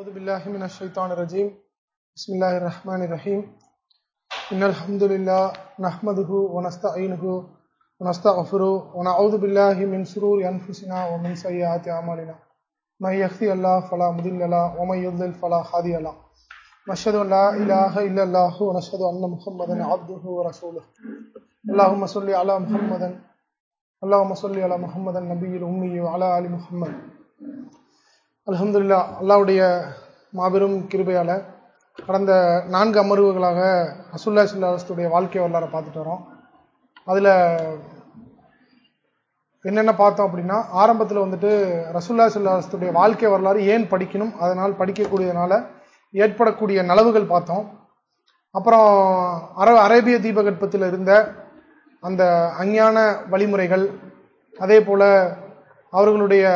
أعوذ بالله من الشيطان الرجيم. بسم الله الرحمن الرحيم. إن الحمد لله نحمده ونستعينه ونستغفره ونعوذ بالله من شرور أنفسنا ومن سيئات أعمالنا. من يهدي الله فلا مضل له ومن يضلل فلا هادي له. نشهد أن لا إله إلا الله ونشهد أن محمدا عبده ورسوله. اللهم صل على محمد اللهم صل على محمد النبي الأمي وعلى آل محمد. அலமதுல்லா அல்லாவுடைய மாபெரும் கிருபையால் கடந்த நான்கு அமர்வுகளாக ரசுல்லா சுல்லாஸ்துடைய வாழ்க்கை வரலாறை பார்த்துட்டு வரோம். அதில் என்னென்ன பார்த்தோம் அப்படின்னா ஆரம்பத்தில் வந்துட்டு ரசுல்லா சுல்லாஸ்துடைய வாழ்க்கை வரலாறு ஏன் படிக்கணும் அதனால் படிக்கக்கூடியதுனால ஏற்படக்கூடிய நலவுகள் பார்த்தோம். அப்புறம் அர அரேபிய தீபகற்பத்தில் இருந்த அந்த அஞ்ஞான வழிமுறைகள் அதே போல் அவர்களுடைய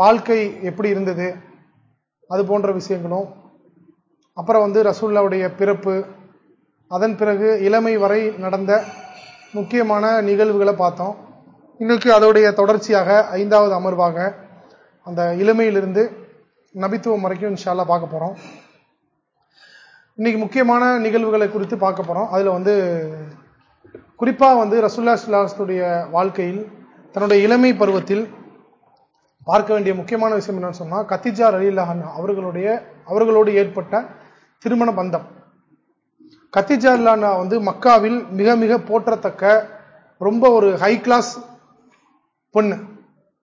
வாழ்க்கை எப்படி இருந்தது? அது போன்ற விஷயங்களும். அப்புறம் வந்து ரசூல்லாவுடைய பிறப்பு. அதன் பிறகு இளமை வரை நடந்த முக்கியமான நிகழ்வுகளை பார்த்தோம். இன்னைக்கு அதோடைய தொடர்ச்சியாக ஐந்தாவது அமர்வாக அந்த இளமையிலிருந்து நபித்துவம் வரைக்கும் இன்ஷால்லா பார்க்க போறோம். இன்னைக்கு முக்கியமான நிகழ்வுகளை குறித்து பார்க்க போறோம். அதுல வந்து குறிப்பா வந்து ரசுல்லா சுல்லாஸ்துடைய வாழ்க்கையில் தன்னுடைய இளமை பருவத்தில் பார்க்க வேண்டிய முக்கியமான விஷயம் என்னன்னு சொன்னா கத்திஜா அலில்லாஹன் அவர்களுடைய அவர்களோடு ஏற்பட்ட திருமண பந்தம். கத்திஜா இல்லானா வந்து மக்காவில் மிக மிக போற்றத்தக்க ரொம்ப ஒரு ஹை கிளாஸ் பொண்ணு.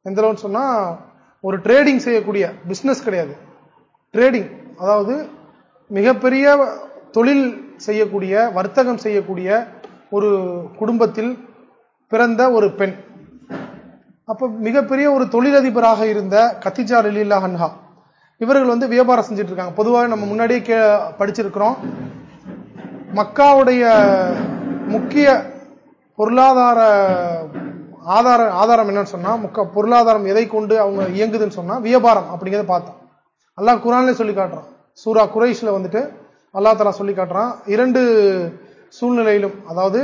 எந்த அளவுன்னு சொன்னா ஒரு ட்ரேடிங் செய்யக்கூடிய பிசினஸ் கிடையாது. ட்ரேடிங் அதாவது மிகப்பெரிய தொழில் செய்யக்கூடிய வர்த்தகம் செய்யக்கூடிய ஒரு குடும்பத்தில் பிறந்த ஒரு பெண். அப்ப மிகப்பெரிய ஒரு தொழிலதிபராக இருந்த கத்திஜா அலில்லா ஹன்ஹா இவர்கள் வந்து வியாபாரம் செஞ்சுட்டு இருக்காங்க பொதுவாக நம்ம முன்னாடியே கே படிச்சிருக்கிறோம். மக்காவுடைய முக்கிய பொருளாதார ஆதார ஆதாரம் என்னன்னு சொன்னா முக்க பொருளாதாரம் எதை கொண்டு அவங்க இயங்குதுன்னு சொன்னா வியாபாரம் அப்படிங்கிறத பார்த்தோம். அல்லாஹ் குரான்ல சொல்லி காட்டுறான். சூரா குரைஷ்ல வந்துட்டு அல்லா தலா சொல்லி காட்டுறான். இரண்டு சூழ்நிலையிலும் அதாவது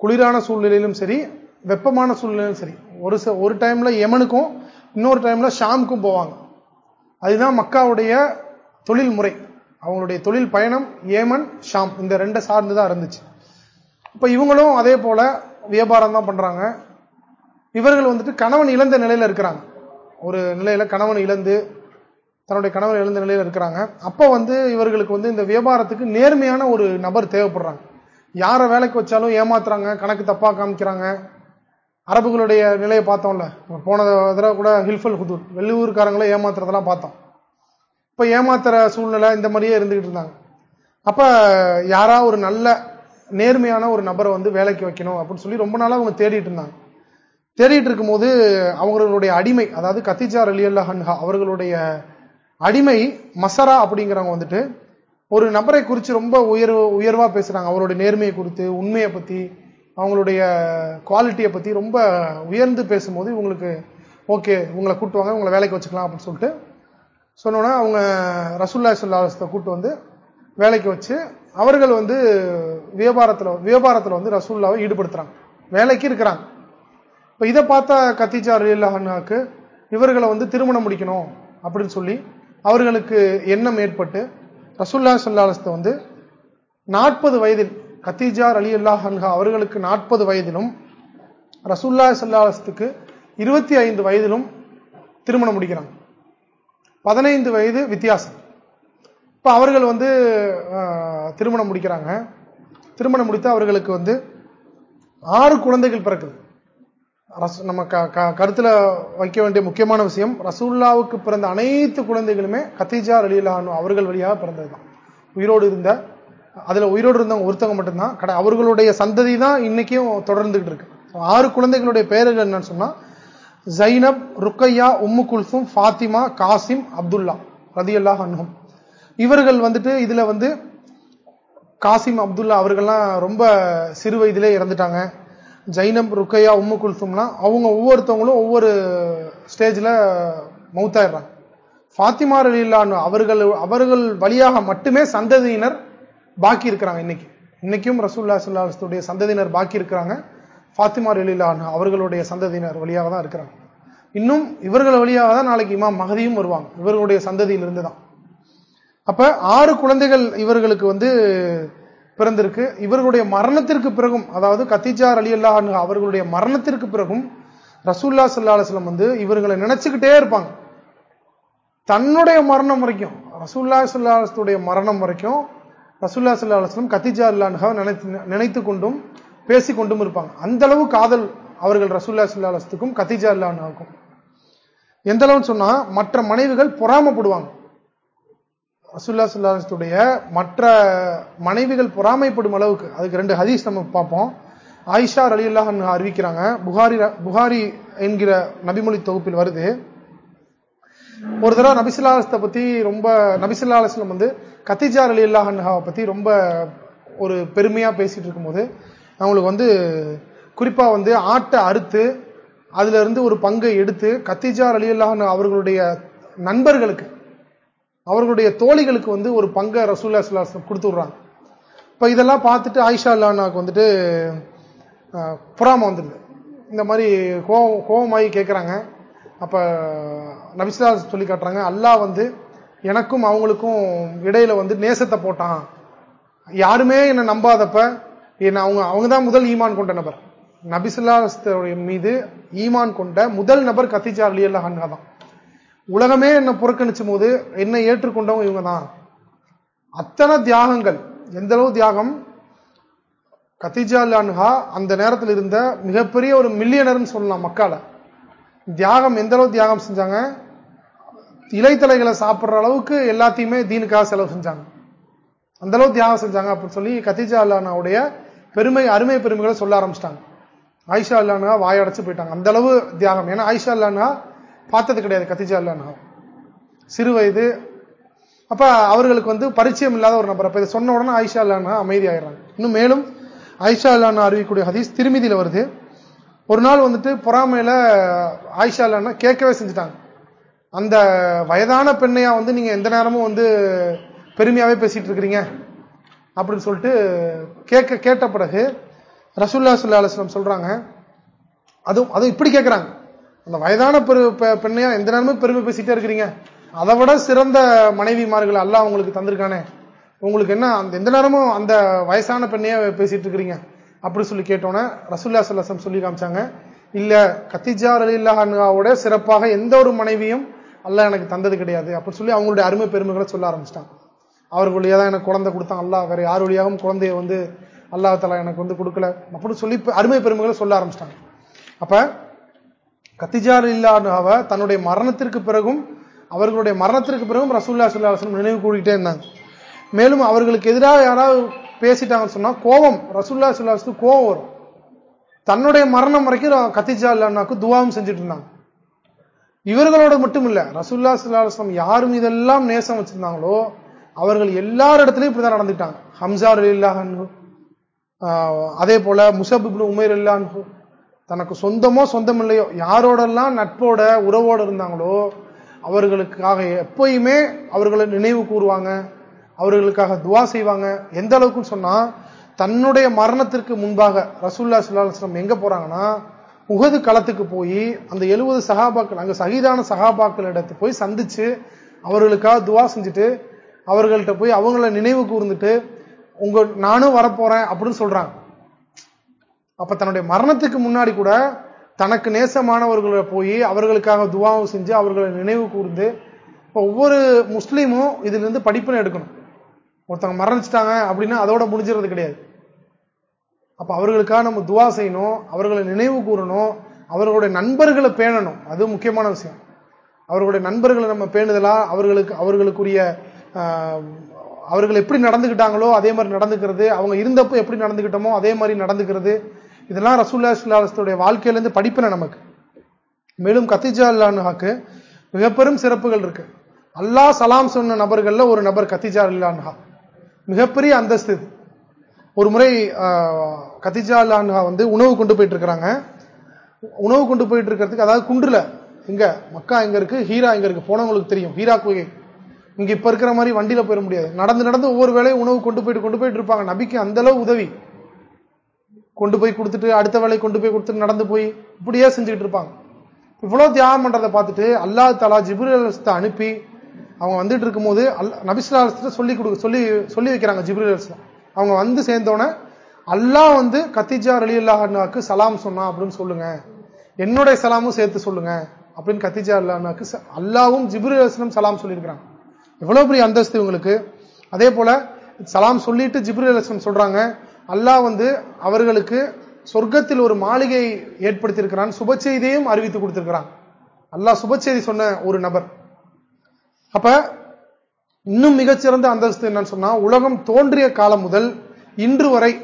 குளிரான சூழ்நிலையிலும் சரி வெப்பமான சூழ்நிலையும் சரி. ஒரு ஒரு டைம்ல யமனுக்கும் இன்னொரு டைம்ல ஷாமுக்கும் போவாங்க. அதுதான் மக்காவுடைய தொழில் முறை. அவங்களுடைய தொழில் பயணம் ஏமன் ஷாம் இந்த ரெண்டை சார்ந்து தான் இருந்துச்சு. இப்ப இவங்களும் அதே போல வியாபாரம் தான் பண்றாங்க. இவர்கள் வந்துட்டு கணவன் இழந்த நிலையில இருக்கிறாங்க. ஒரு நிலையில கணவன் இழந்து தன்னுடைய கணவன் இழந்த நிலையில இருக்கிறாங்க. அப்ப வந்து இவர்களுக்கு வந்து இந்த வியாபாரத்துக்கு நேர்மையான ஒரு நபர் தேவைப்படுறாங்க. யாரை வேலைக்கு வச்சாலும் ஏமாத்துறாங்க கணக்கு தப்பா காமிக்கிறாங்க. அரபுகளுடைய நிலையை பார்த்தோம்ல. போன தடவை கூட ஹில்ஃபல் ஹுதூர் வெள்ளூர்காரங்களை ஏமாத்துறதெல்லாம் பார்த்தோம். இப்போ ஏமாத்துற சூழ்நிலை இந்த மாதிரியே இருந்துகிட்டு இருந்தாங்க. அப்போ யாரா ஒரு நல்ல நேர்மையான ஒரு நபரை வந்து வேலைக்கு வைக்கணும் அப்படின்னு சொல்லி ரொம்ப நாளாக அவங்க தேடிட்டு இருந்தாங்க. தேடிட்டு இருக்கும்போது அவங்களுடைய அடிமை அதாவது கத்திஜா ரலியல்லா ஹன்ஹா அவர்களுடைய அடிமை மசரா அப்படிங்கிறவங்க வந்துட்டு ஒரு நபரை குறித்து ரொம்ப உயர்வு உயர்வாக பேசுகிறாங்க அவருடைய நேர்மையை குறித்து உண்மையை பற்றி அவங்களுடைய குவாலிட்டியை பத்தி ரொம்ப உயர்ந்து பேசும்போது இவங்களுக்கு ஓகே உங்களை கூட்டுவாங்க உங்களை வேலைக்கு வச்சுக்கலாம் அப்படின்னு சொல்லிட்டு சொன்னோன்னா அவங்க ரசுல்லா சொல்லாசத்தை கூட்டு வந்து வேலைக்கு வச்சு அவர்கள் வந்து வியாபாரத்தில் வியாபாரத்தில் வந்து ரசூல்லாவை ஈடுபடுத்துறாங்க. வேலைக்கு இருக்கிறாங்க. இப்போ இதை பார்த்தா கத்திஜா அலில்லாஹாக்கு இவர்களை வந்து திருமணம் முடிக்கணும் அப்படின்னு சொல்லி அவர்களுக்கு எண்ணம் ஏற்பட்டு ரசுல்லா சொல்லாலத்தை வந்து நாற்பது வயதில் கத்தீஜார் அலி அல்லாஹன்ஹா அவர்களுக்கு நாற்பது வயதிலும் ரசூல்லா சல்லாஹத்துக்கு இருபத்தி ஐந்து வயதிலும் திருமணம் முடிக்கிறாங்க. பதினைந்து வயது வித்தியாசம். இப்ப அவர்கள் வந்து திருமணம் முடிக்கிறாங்க. திருமணம் முடித்து அவர்களுக்கு வந்து ஆறு குழந்தைகள் பிறக்குது. நம்ம கருத்துல வைக்க வேண்டிய முக்கியமான விஷயம் ரசூல்லாவுக்கு பிறந்த அனைத்து குழந்தைகளுமே கத்தீஜா அலிலானு அவர்கள் வழியாக பிறந்ததுதான். உயிரோடு இருந்த அதுல உயிரோடு இருந்தவங்க ஒருத்தவங்க மட்டும்தான். கடை அவர்களுடைய சந்ததி தான் இன்னைக்கும் தொடர்ந்துகிட்டு இருக்கு. ஆறு குழந்தைகளுடைய பெயர்கள் என்னன்னு சொன்னா ஜைனப் ருக்கையா உம்மு குல்சும் ஃபாத்திமா காசிம் அப்துல்லா ரதி அல்லாஹ் அன்ஹும். இவர்கள் வந்துட்டு இதுல வந்து காசிம் அப்துல்லா அவர்கள்லாம் ரொம்ப சிறு வயதிலே இறந்துட்டாங்க. ஜைனப் ருக்கையா உம்மு குல்சும்லாம் அவங்க ஒவ்வொருத்தவங்களும் ஒவ்வொரு ஸ்டேஜ்ல மௌத்தாயிடுறாங்க ஃபாத்திமா ரலில்லான்னு அவர்கள் அவர்கள் வழியாக மட்டுமே சந்ததியினர் பாக்கி இருக்கிறாங்க இன்னைக்கு. இன்னைக்கும் ரசூல்லா சல்லாஹுடைய சந்ததியினர் பாக்கி இருக்கிறாங்க. ஃபாத்திமா ரலில்லான் அவர்களுடைய சந்ததியினர் வழியாக தான் இருக்கிறாங்க. இன்னும் இவர்கள் வழியாக தான் நாளைக்கு இமாம் மகதியும் வருவாங்க. இவர்களுடைய சந்ததியிலிருந்து தான். அப்ப ஆறு குழந்தைகள் இவர்களுக்கு வந்து பிறந்திருக்கு. இவர்களுடைய மரணத்திற்கு பிறகும் அதாவது கத்திஜார் அலி அல்லா அவர்களுடைய மரணத்திற்கு பிறகும் ரசூல்லா சல்லா அலுவலம் வந்து இவர்களை நினைச்சுக்கிட்டே இருப்பாங்க. தன்னுடைய மரணம் வரைக்கும் ரசூல்லா சல்லாஹுடைய மரணம் வரைக்கும் ரசூல்லா சல்லா அலுவலம் கத்திஜா அல்லான்ஹா நினைத்து நினைத்து கொண்டும் பேசி கொண்டும் இருப்பாங்க. அந்த அளவு காதல் அவர்கள் ரசூல்லா சல்லா அலுவலத்துக்கும் கத்திஜா அல்லாஹுக்கும் எந்த அளவுன்னு சொன்னா மற்ற மனைவிகள் பொறாமப்படுவாங்க. ரசூல்லா சுல்லாத்துடைய மற்ற மனைவிகள் பொறாமைப்படும் அளவுக்கு அதுக்கு ரெண்டு ஹதீஸ் நம்ம பார்ப்போம். ஆயிஷா அலி அறிவிக்கிறாங்க. புகாரி புகாரி என்கிற நபிமொழி தொகுப்பில் வருது. ஒரு தடவை நபிசுல்லாஸ்தை பத்தி ரொம்ப நபிசுல்லா அலஸ்லம் வந்து கத்திஜார் அலி அல்லாஹன்ஹாவை பத்தி ரொம்ப ஒரு பெருமையா பேசிட்டு இருக்கும்போது அவங்களுக்கு வந்து குறிப்பா வந்து ஆட்டை அறுத்து அதுல இருந்து ஒரு பங்கை எடுத்து கத்திஜார் அலி அல்லாஹன் அவர்களுடைய நண்பர்களுக்கு அவர்களுடைய தோழிகளுக்கு வந்து ஒரு பங்கை ரசூல்லா சுல்லாஸ்லம் கொடுத்து இப்ப இதெல்லாம் பார்த்துட்டு ஆயிஷா அல்லானாக்கு வந்துட்டு புறாம வந்துடுது. இந்த மாதிரி கோவம் கோவமாகி கேட்குறாங்க அப்ப நபிஸ்லா சொல்லி காட்டுறாங்க அல்லாஹ் வந்து எனக்கும் அவங்களுக்கும் இடையில வந்து நேசத்தை போட்டான். யாருமே என்னை நம்பாதப்ப என்ன அவங்க அவங்க தான் முதல் ஈமான் கொண்ட நபர். நபிசுல்லாஸ்தருடைய மீது ஈமான் கொண்ட முதல் நபர் கத்திஜா அலி அல்லா தான். உலகமே என்னை புறக்கணிச்சும் போது என்னை ஏற்றுக்கொண்டவங்க இவங்க தான். அத்தனை தியாகங்கள் எந்த அளவு தியாகம்? கத்திஜா அன்ஹா அந்த நேரத்தில் இருந்த மிகப்பெரிய ஒரு மில்லியனர்னு சொல்லலாம் மக்கால தியாகம் எந்த அளவு தியாகம் செஞ்சாங்க? இலைத்தலைகளை சாப்பிடுற அளவுக்கு எல்லாத்தையுமே தீனுக்காக செலவு செஞ்சாங்க. அந்த அளவு தியாகம் செஞ்சாங்க அப்படின்னு சொல்லி கத்திஜா அல்லானாவுடைய பெருமை அருமை பெருமைகளை சொல்ல ஆரம்பிச்சிட்டாங்க. ஆயிஷா அல்லானா வாயடைச்சு போயிட்டாங்க. அந்த அளவு தியாகம். ஏன்னா ஆயிஷா அல்லானா பார்த்தது கிடையாது கத்திஜா அல்லானா சிறு வயது. அப்ப அவர்களுக்கு வந்து பரிச்சயம் இல்லாத ஒரு நபர். அப்ப இதை சொன்ன உடனே ஆயிஷா அல்லானா அமைதி ஆயிடுறாங்க இன்னும் மேலும் ஆயிஷா அல்லானா அறிவிக்கூடிய ஹதீஸ் திருமதியில வருது. ஒரு நாள் வந்துட்டு பொறாமையில ஆயிஷா அல்லானா கேட்கவே செஞ்சுட்டாங்க. அந்த வயதான பெண்ணையா வந்து நீங்க எந்த நேரமும் வந்து பெருமையாவே பேசிட்டு இருக்கிறீங்க? அப்படின்னு சொல்லிட்டு கேட்க கேட்ட பிறகு ரசுல்லா சுல்லா அலுவலம் சொல்றாங்க. அதுவும் அதுவும் இப்படி கேட்கிறாங்க. அந்த வயதான பெரு பெண்ணையா எந்த நேரமும் பெருமை பேசிட்டே இருக்கிறீங்க? அதை விட சிறந்த மனைவிமார்கள் அல்ல அவங்களுக்கு தந்திருக்கானே. உங்களுக்கு என்ன அந்த எந்த நேரமும் அந்த வயசான பெண்ணையா பேசிட்டு இருக்கிறீங்க? அப்படி சொல்லி கேட்டோன்னே ரசுல்லா சல்லாசம் சொல்லி காமிச்சாங்க. இல்ல கத்திஜா அலி இல்லாவோட சிறப்பாக எந்த ஒரு மனைவியும் அல்லா எனக்கு தந்தது கிடையாது அப்படின்னு சொல்லி அவங்களுடைய அருமை பெருமைகளை சொல்ல ஆரம்பிச்சிட்டாங்க அவர் வழியாக தான் எனக்கு குழந்தை கொடுத்தான். அல்லா வேற யார் வழியாகவும் குழந்தைய வந்து அல்லா தலா எனக்கு வந்து கொடுக்கல அப்படின்னு சொல்லி அருமை பெருமைகளை சொல்ல ஆரம்பிச்சிட்டாங்க. அப்ப கத்திஜார் இல்லாஹாவ தன்னுடைய மரணத்திற்கு பிறகும் அவர்களுடைய மரணத்திற்கு பிறகும் ரசூல்லா சுல்லாஸ்லம் நினைவு கூடிக்கிட்டே இருந்தாங்க. மேலும் அவர்களுக்கு எதிராக யாராவது பேசிட்டாங்கன்னு சொன்னா கோபம் ரசூல்லா சுல்லாஸ்க்கு கோபம் வரும். தன்னுடைய மரணம் வரைக்கும் கத்திஜா இல்லாக்கு துவாவும் செஞ்சுட்டு இருந்தாங்க. இவர்களோட மட்டும் இல்ல ரசுல்லா சுல்லாஸ்லம் யார் மீதெல்லாம் நேசம் வச்சிருந்தாங்களோ அவர்கள் எல்லாரிடத்திலையும் இப்படிதான் நடந்துட்டாங்க. ஹம்சார் இல்லாஹ் அதே போல முசபிப்னு உமேர் இல்லான் தனக்கு சொந்தமோ சொந்தம் இல்லையோ யாரோடெல்லாம் நட்போட உறவோட இருந்தாங்களோ அவர்களுக்காக எப்பயுமே அவர்களை நினைவு கூறுவாங்க அவர்களுக்காக துவா செய்வாங்க. எந்த அளவுக்குன்னு சொன்னா தன்னுடைய மரணத்திற்கு முன்பாக ரசூல்லா சுல்லாஸ்லம் எங்க போறாங்கன்னா உகது களத்துக்கு போய் அந்த எழுபது சகாபாக்கள் அங்க சகிதான சகாபாக்கள் இடத்து போய் சந்திச்சு அவர்களுக்காக துவா செஞ்சுட்டு அவர்கள்ட்ட போய் அவங்கள நினைவு கூர்ந்துட்டு உங்க நானும் வரப்போறேன் அப்படின்னு சொல்றாங்க. அப்ப தன்னுடைய மரணத்துக்கு முன்னாடி கூட தனக்கு நேசமானவர்களை போய் அவர்களுக்காக துவாவும் செஞ்சு அவர்களை நினைவு கூர்ந்து இப்ப ஒவ்வொரு முஸ்லீமும் இதுல இருந்து படிப்பினை எடுக்கணும். ஒருத்தவங்க மரணிச்சிட்டாங்க அப்படின்னா அதோட முடிஞ்சிருது கிடையாது. அப்ப அவர்களுக்காக நம்ம துவா செய்யணும் அவர்களை நினைவு கூறணும் அவர்களுடைய நண்பர்களை பேணணும். அது முக்கியமான விஷயம். அவர்களுடைய நண்பர்களை நம்ம பேணுதலா? அவர்களுக்கு அவர்களுக்குரிய அவர்கள் எப்படி நடந்துகிட்டாங்களோ அதே மாதிரி நடந்துக்கிறது. அவங்க இருந்தப்போ எப்படி நடந்துகிட்டோமோ அதே மாதிரி நடந்துக்கிறது. இதெல்லாம் ரசூல்லா சுல்லாஸ்துடைய வாழ்க்கையிலேருந்து படிப்பின நமக்கு. மேலும் கத்திஜா அல்லானுஹாக்கு மிகப்பெரும் சிறப்புகள் இருக்கு. அல்லாஹ் சலாம் சொன்ன நபர்களில் ஒரு நபர் கத்திஜா அல்லானுஹா மிகப்பெரிய அந்தஸ்து ஒரு முறை கத்திஜா லான்ஹா வந்து உணவு கொண்டு போயிட்டு இருக்கிறாங்க உணவு கொண்டு போயிட்டு இருக்கிறதுக்கு அதாவது குன்றுல இங்க மக்கா இங்க இருக்கு ஹீரா இங்க இருக்கு. போனவங்களுக்கு தெரியும் ஹீரா குகை. இங்க இப்ப இருக்கிற மாதிரி வண்டியில போயிட முடியாது. நடந்து நடந்து ஒவ்வொரு வேலையும் உணவு கொண்டு போயிட்டு கொண்டு போயிட்டு இருப்பாங்க. நபிக்கு அந்த அளவு உதவி. கொண்டு போய் கொடுத்துட்டு அடுத்த வேலை கொண்டு போய் கொடுத்துட்டு நடந்து போய் இப்படியே செஞ்சுட்டு இருப்பாங்க. இவ்வளவு தியாகம் பண்றதை பார்த்துட்டு அல்லா தலா ஜிபுரத்தை அனுப்பி அவங்க வந்துட்டு இருக்கும்போது நபிசுல்லாஸ்ல சொல்லி கொடு சொல்லி சொல்லி வைக்கிறாங்க ஜிப்ரல் அவங்க வந்து சேர்ந்தோன்னே அல்லாஹ் வந்து கத்திஜா அலி அல்லாஹாக்கு சலாம் சொன்னா அப்படின்னு சொல்லுங்க. என்னுடைய சலாமும் சேர்த்து சொல்லுங்க அப்படின்னு கத்திஜா அல்லாஹாக்கு அல்லாவும் ஜிப்ரல் அலிஸ்லம் சலாம் சொல்லியிருக்கிறாங்க. எவ்வளவு பெரிய அந்தஸ்து இவங்களுக்கு. அதே போல சலாம் சொல்லிட்டு ஜிப்ரல் அலிஸ்லம் சொல்றாங்க அல்லாஹ் வந்து அவர்களுக்கு சொர்க்கத்தில் ஒரு மாளிகை ஏற்படுத்தியிருக்கிறான் சுப செய்தியையும் அறிவித்து கொடுத்திருக்கிறான். அல்லாஹ் சுப செய்தி சொன்ன ஒரு நபர். அப்ப இன்னும் மிகச்சிறந்த அந்தஸ்து என்னன்னு சொன்னா உலகம் தோன்றிய காலம் முதல் இன்று வரை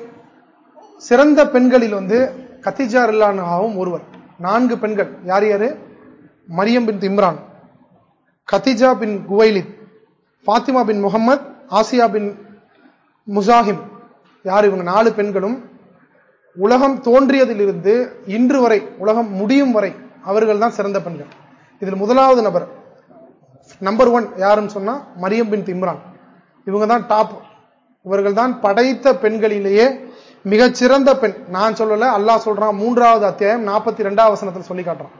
சிறந்த பெண்களில் வந்து கத்திஜா இல்லானாவும் ஒருவர். நான்கு பெண்கள். யார் யாரு? Maryam bin Imran Khadija bin Khuwaylid Fatima bin Muhammad Asiya bin Muzahim. யார் இவங்க? நாலு பெண்களும். உலகம் தோன்றியதிலிருந்து இன்று வரை உலகம் முடியும் வரை அவர்கள் தான் சிறந்த பெண்கள். இதில் முதலாவது நபர் நம்பர் ஒன் யாருன்னு சொன்னா மரியம் பின் திம்ரான். இவங்க தான் டாப் இவர்கள் தான் படைத்த பெண்களிலேயே மிகச்சிறந்த பெண். நான் சொல்லல அல்லாஹ் சொல்றான் மூன்றாவது அத்தியாயம் நாற்பத்தி ரெண்டாவது வசனத்தில் சொல்லி காட்டுறான்.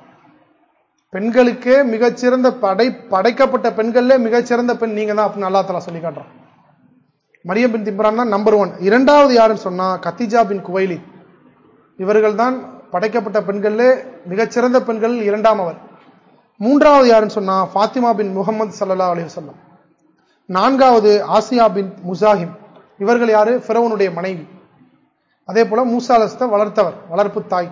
பெண்களுக்கே மிகச்சிறந்த படை படைக்கப்பட்ட பெண்கள்ல மிகச்சிறந்த பெண் நீங்க தான் அப்படின்னு அல்லா தலா சொல்லி காட்டுறான். மரியம் பின் திம்ரான் தான் நம்பர் ஒன் இரண்டாவது யாருன்னு சொன்னா கத்திஜா பின் குவைலி. இவர்கள் தான் படைக்கப்பட்ட பெண்கள்ல மிகச்சிறந்த பெண்கள் இரண்டாம் அவர். மூன்றாவது யாருன்னு சொன்னா ஃபாத்திமா பின் முகமது சல்லா அலி வல்லம் நான்காவது ஆசியா பின் முசாஹிம் இவர்கள் யாரு? பிறவனுடைய மனைவி. அதே போல மூசாலஸ்த வளர்த்தவர் வளர்ப்பு தாய்.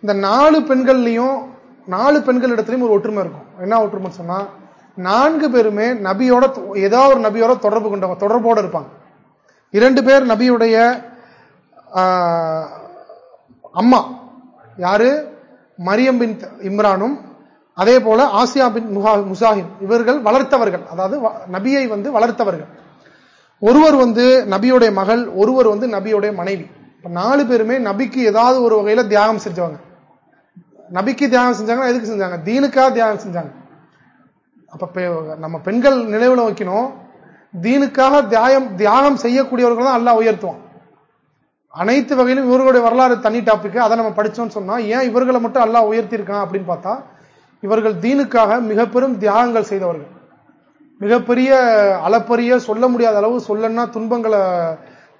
இந்த நாலு பெண்கள்லையும் நாலு பெண்கள் இடத்துலையும் ஒரு ஒற்றுமை இருக்கும். என்ன ஒற்றுமை சொன்னா நான்கு பேருமே நபியோட ஏதாவது ஒரு நபியோட தொடர்பு கொண்டவங்க தொடர்போடு இருப்பாங்க. இரண்டு பேர் நபியுடைய அம்மா. யாரு? மரியம் பின் இம்ரானும் அதே போல ஆசியா பின் முசாஹிம் இவர்கள் வளர்த்தவர்கள். அதாவது நபியை வந்து வளர்த்தவர்கள். ஒருவர் வந்து நபியுடைய மகள் ஒருவர் வந்து நபியுடைய மனைவி. நாலு பேருமே நபிக்கு ஏதாவது ஒரு வகையில தியாகம் செஞ்சவங்க. நபிக்கு தியாகம் செஞ்சாங்கன்னா எதுக்கு செஞ்சாங்க? தீனுக்காக தியாகம் செஞ்சாங்க. அப்ப நம்ம பெண்கள் நினைவுல வைக்கணும். தீனுக்காக தியாகம் தியாகம் செய்யக்கூடியவர்கள் தான் அல்லா உயர்த்துவான். அனைத்து வகையிலும் இவர்களுடைய வரலாறு தனி டாபிக் அதை நம்ம படிச்சோம்னு சொன்னா ஏன் இவர்களை மட்டும் அல்லா உயர்த்தியிருக்கான் அப்படின்னு பார்த்தா இவர்கள் தீனுக்காக மிக பெரும் தியாகங்கள் செய்தவர்கள். மிகப்பெரிய அளப்பரிய சொல்ல முடியாத அளவு சொல்லன்னா துன்பங்களை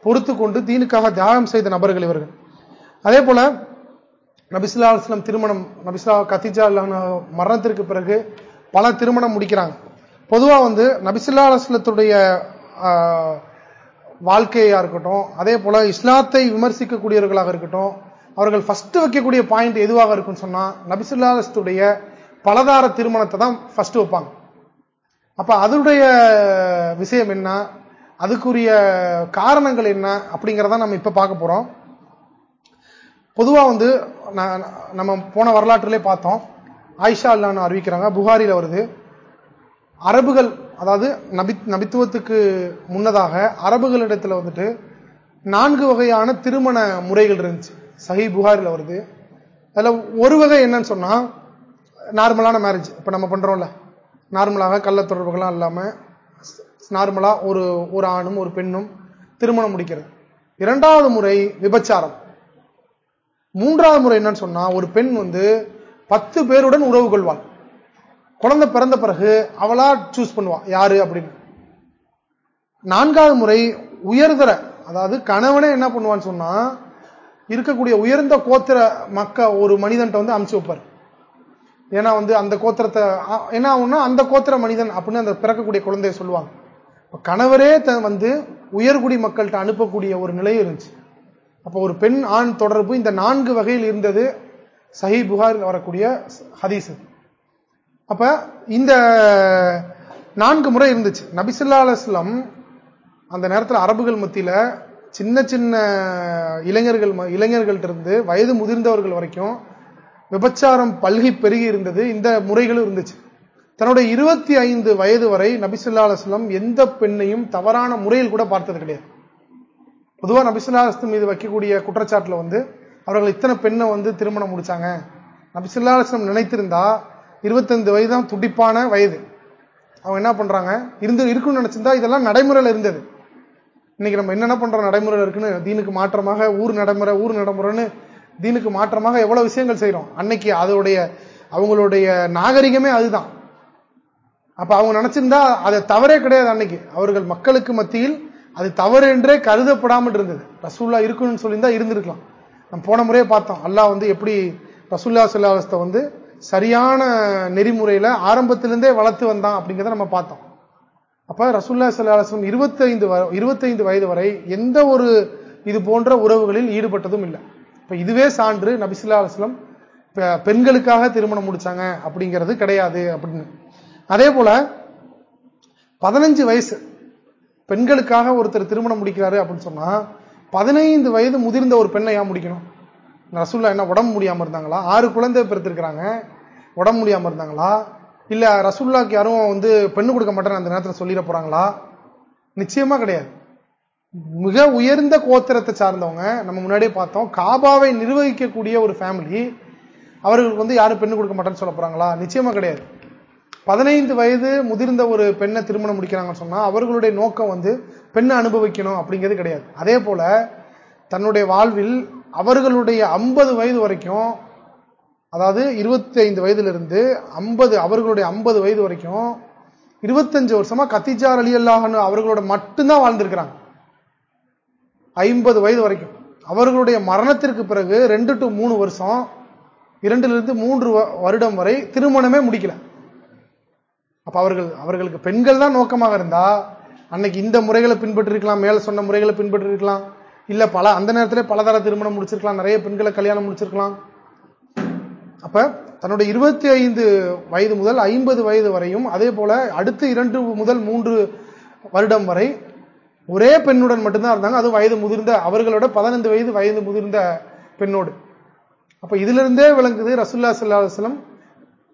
பொறுத்து கொண்டு தீனுக்காக தியாகம் செய்த நபர்கள் இவர்கள். அதே போல நபிசுல்லா அலுவலம் திருமணம் நபிசுல்லா கத்திஜா மரணத்திற்கு பிறகு பல திருமணம் முடிக்கிறாங்க. பொதுவா வந்து நபிசுல்லா அலுவலத்துடைய வாழ்க்கையா இருக்கட்டும் அதே போல இஸ்லாத்தை விமர்சிக்கக்கூடியவர்களாக இருக்கட்டும் அவர்கள் ஃபர்ஸ்ட் வைக்கக்கூடிய பாயிண்ட் எதுவாக இருக்கும்னு சொன்னா நபிசுல்லாஸ்துடைய பலதார திருமணத்தை தான் ஃபர்ஸ்ட் வைப்பாங்க. அப்ப அதனுடைய விஷயம் என்ன? அதுக்குரிய காரணங்கள் என்ன? அப்படிங்கிறத நம்ம இப்ப பார்க்க போறோம். பொதுவா வந்து நம்ம போன வரலாற்றிலே பார்த்தோம். ஆயிஷா அல்லான்னு அறிவிக்கிறாங்க. புகாரில வருது. அரபுகள் அதாவது நபி நபித்துவத்துக்கு முன்னதாக அரபுகளிடத்துல வந்துட்டு நான்கு வகையான திருமண முறைகள் இருந்துச்சு. சஹி புகாரில் வருது. அதுல ஒரு வகை என்னன்னு சொன்னா நார்மலான மேரேஜ் இப்போ நம்ம பண்றோம்ல. நார்மலாக கள்ள தொடர்புகள்லாம் இல்லாமல் நார்மலா ஒரு ஒரு ஆணும் ஒரு பெண்ணும் திருமணம் முடிக்கிறது. இரண்டாவது முறை விபச்சாரம். மூன்றாவது முறை என்னன்னு சொன்னா ஒரு பெண் வந்து பத்து பேருடன் உறவு கொள்வாள். குழந்தை பிறந்த பிறகு அவளா சூஸ் பண்ணுவான் யாரு அப்படின்னு. நான்காவது முறை உயர்தர அதாவது கணவனே என்ன பண்ணுவான்னு சொன்னா இருக்கக்கூடிய உயர்ந்த கோத்திர மக்க ஒரு மனிதன்ட்ட வந்து அமுச்சு வைப்பார். ஏன்னா வந்து அந்த கோத்திரத்தை என்ன ஆகும்னா அந்த கோத்திர மனிதன் அப்படின்னு அந்த பிறக்கக்கூடிய குழந்தைய சொல்லுவாங்க. கணவரே வந்து உயர்குடி மக்கள்கிட்ட அனுப்பக்கூடிய ஒரு நிலை இருந்துச்சு. அப்ப ஒரு பெண் ஆண் தொடர்பு இந்த நான்கு வகையில் இருந்தது. சஹி புகாரில் வரக்கூடிய ஹதீஸ். அப்ப இந்த நான்கு முறை இருந்துச்சு. நபிசுல்லா அலுவலம் அந்த நேரத்தில் அரபுகள் மத்தியில சின்ன சின்ன இளைஞர்கள் இளைஞர்கள்ட்ட இருந்து வயது முதிர்ந்தவர்கள் வரைக்கும் விபச்சாரம் பல்கி பெருகி இருந்தது. இந்த முறைகளும் இருந்துச்சு. தன்னுடைய இருபத்தி ஐந்து வயது வரை நபிசுல்லா அலுவலம் எந்த பெண்ணையும் தவறான முறையில் கூட பார்த்தது கிடையாது. பொதுவாக நபிசுல்லாஸ்லம் மீது வைக்கக்கூடிய குற்றச்சாட்டில் வந்து அவர்கள் இத்தனை பெண்ணை வந்து திருமணம் முடிச்சாங்க. நபிசுல்லாஸ்லம் நினைத்திருந்தா இருபத்தைந்து வயது தான் துடிப்பான வயது. அவங்க என்ன பண்றாங்க? இருந்து இருக்குன்னு நினைச்சிருந்தா இதெல்லாம் நடைமுறையில் இருந்தது. இன்னைக்கு நம்ம என்னென்ன பண்ற நடைமுறையில் இருக்குன்னு தீனுக்கு மாற்றமாக ஊர் நடைமுறை ஊர் நடைமுறைன்னு தீனுக்கு மாற்றமாக எவ்வளவு விஷயங்கள் செய்யறோம் அன்னைக்கு அதோடைய அவங்களுடைய நாகரிகமே அதுதான். அப்ப அவங்க நினைச்சிருந்தா அதை தவறே கிடையாது அன்னைக்கு. அவர்கள் மக்களுக்கு மத்தியில் அது தவறு என்றே கருதப்படாமல் இருந்தது. ரசூல்லா இருக்கணும்னு சொல்லியிருந்தா இருந்திருக்கலாம். நம்ம போன முறையே பார்த்தோம். அல்லாஹ் வந்து எப்படி ரசூல்லா சொல்லாவஸ்தை வந்து சரியான நெறிமுறையில ஆரம்பத்திலிருந்தே வளர்த்து வந்தான் அப்படிங்கிறத நம்ம பார்த்தோம். அப்ப ரசூல்லா சல்லாஹம் இருபத்தைந்து இருபத்தைந்து வயது வரை எந்த ஒரு இது போன்ற உறவுகளில் ஈடுபட்டதும் இல்லை. இப்ப இதுவே சான்று நபிசுல்லா அலுவலம் பெண்களுக்காக திருமணம் முடிச்சாங்க அப்படிங்கிறது கிடையாது அப்படின்னு. அதே போல பதினஞ்சு வயசு பெண்களுக்காக ஒருத்தர் திருமணம் முடிக்கிறாரு அப்படின்னு சொன்னா பதினைந்து வயது முதிர்ந்த ஒரு பெண்ணை ஏன் முடிக்கணும்? ரசூல்லா என்ன உடம்பு முடியாம இருந்தாங்களா? ஆறு குழந்தை பெருத்திருக்கிறாங்க உடம்பு முடியாம இருந்தாங்களா? இல்ல ரசூல்லாக்கு யாரும் வந்து பெண்ணு கொடுக்க மாட்டேன்னு அந்த நேரத்தில் சொல்லிட போறாங்களா? நிச்சயமா கிடையாது. மிக உயர்ந்த கோத்திரத்தை சார்ந்தவங்க நம்ம முன்னாடியே பார்த்தோம். காபாவை நிர்வகிக்கக்கூடிய ஒரு ஃபேமிலி அவர்களுக்கு வந்து யாரும் பெண்ணு கொடுக்க மாட்டேன்னு சொல்ல போறாங்களா? நிச்சயமா கிடையாது. பதினைந்து வயது முதிர்ந்த ஒரு பெண்ணை திருமணம் முடிக்கிறாங்கன்னு சொன்னா அவர்களுடைய நோக்கம் வந்து பெண்ணை அனுபவிக்கணும் அப்படிங்கிறது கிடையாது. அதே போல தன்னுடைய வாழ்வில் அவர்களுடைய ஐம்பது வயது வரைக்கும் அதாவது இருபத்தி ஐந்து வயதிலிருந்து ஐம்பது அவர்களுடைய ஐம்பது வயது வரைக்கும் இருபத்தஞ்சு வருஷமா கத்திஜார் அலி அல்லாஹன் அவர்களோட மட்டும்தான் வாழ்ந்திருக்கிறாங்க. ஐம்பது வயது வரைக்கும். அவர்களுடைய மரணத்திற்கு பிறகு ரெண்டு டு மூணு வருஷம் இரண்டிலிருந்து மூன்று வருடம் வரை திருமணமே முடிக்கல. அப்ப அவர்கள் அவர்களுக்கு பெண்கள் தான் நோக்கமாக இருந்தா அன்னைக்கு இந்த முறைகளை பின்பற்றிருக்கலாம் மேல சொன்ன முறைகளை பின்பற்றிருக்கலாம் இல்ல பல அந்த நேரத்திலே பலதர திருமணம் முடிச்சிருக்கலாம் நிறைய பெண்களை கல்யாணம் முடிச்சிருக்கலாம். அப்ப தன்னுடைய இருபத்தி ஐந்து வயது முதல் ஐம்பது வயது வரையும் அதே போல அடுத்து இரண்டு முதல் மூன்று வருடம் வரை ஒரே பெண்ணுடன் மட்டும்தான் இருந்தாங்க. அது வயது முதிர்ந்த அவர்களோட பதினைந்து வயது வயது முதிர்ந்த பெண்ணோடு. அப்ப இதுல இருந்தே விளங்குது ரசுல்லா சல்லாஹம்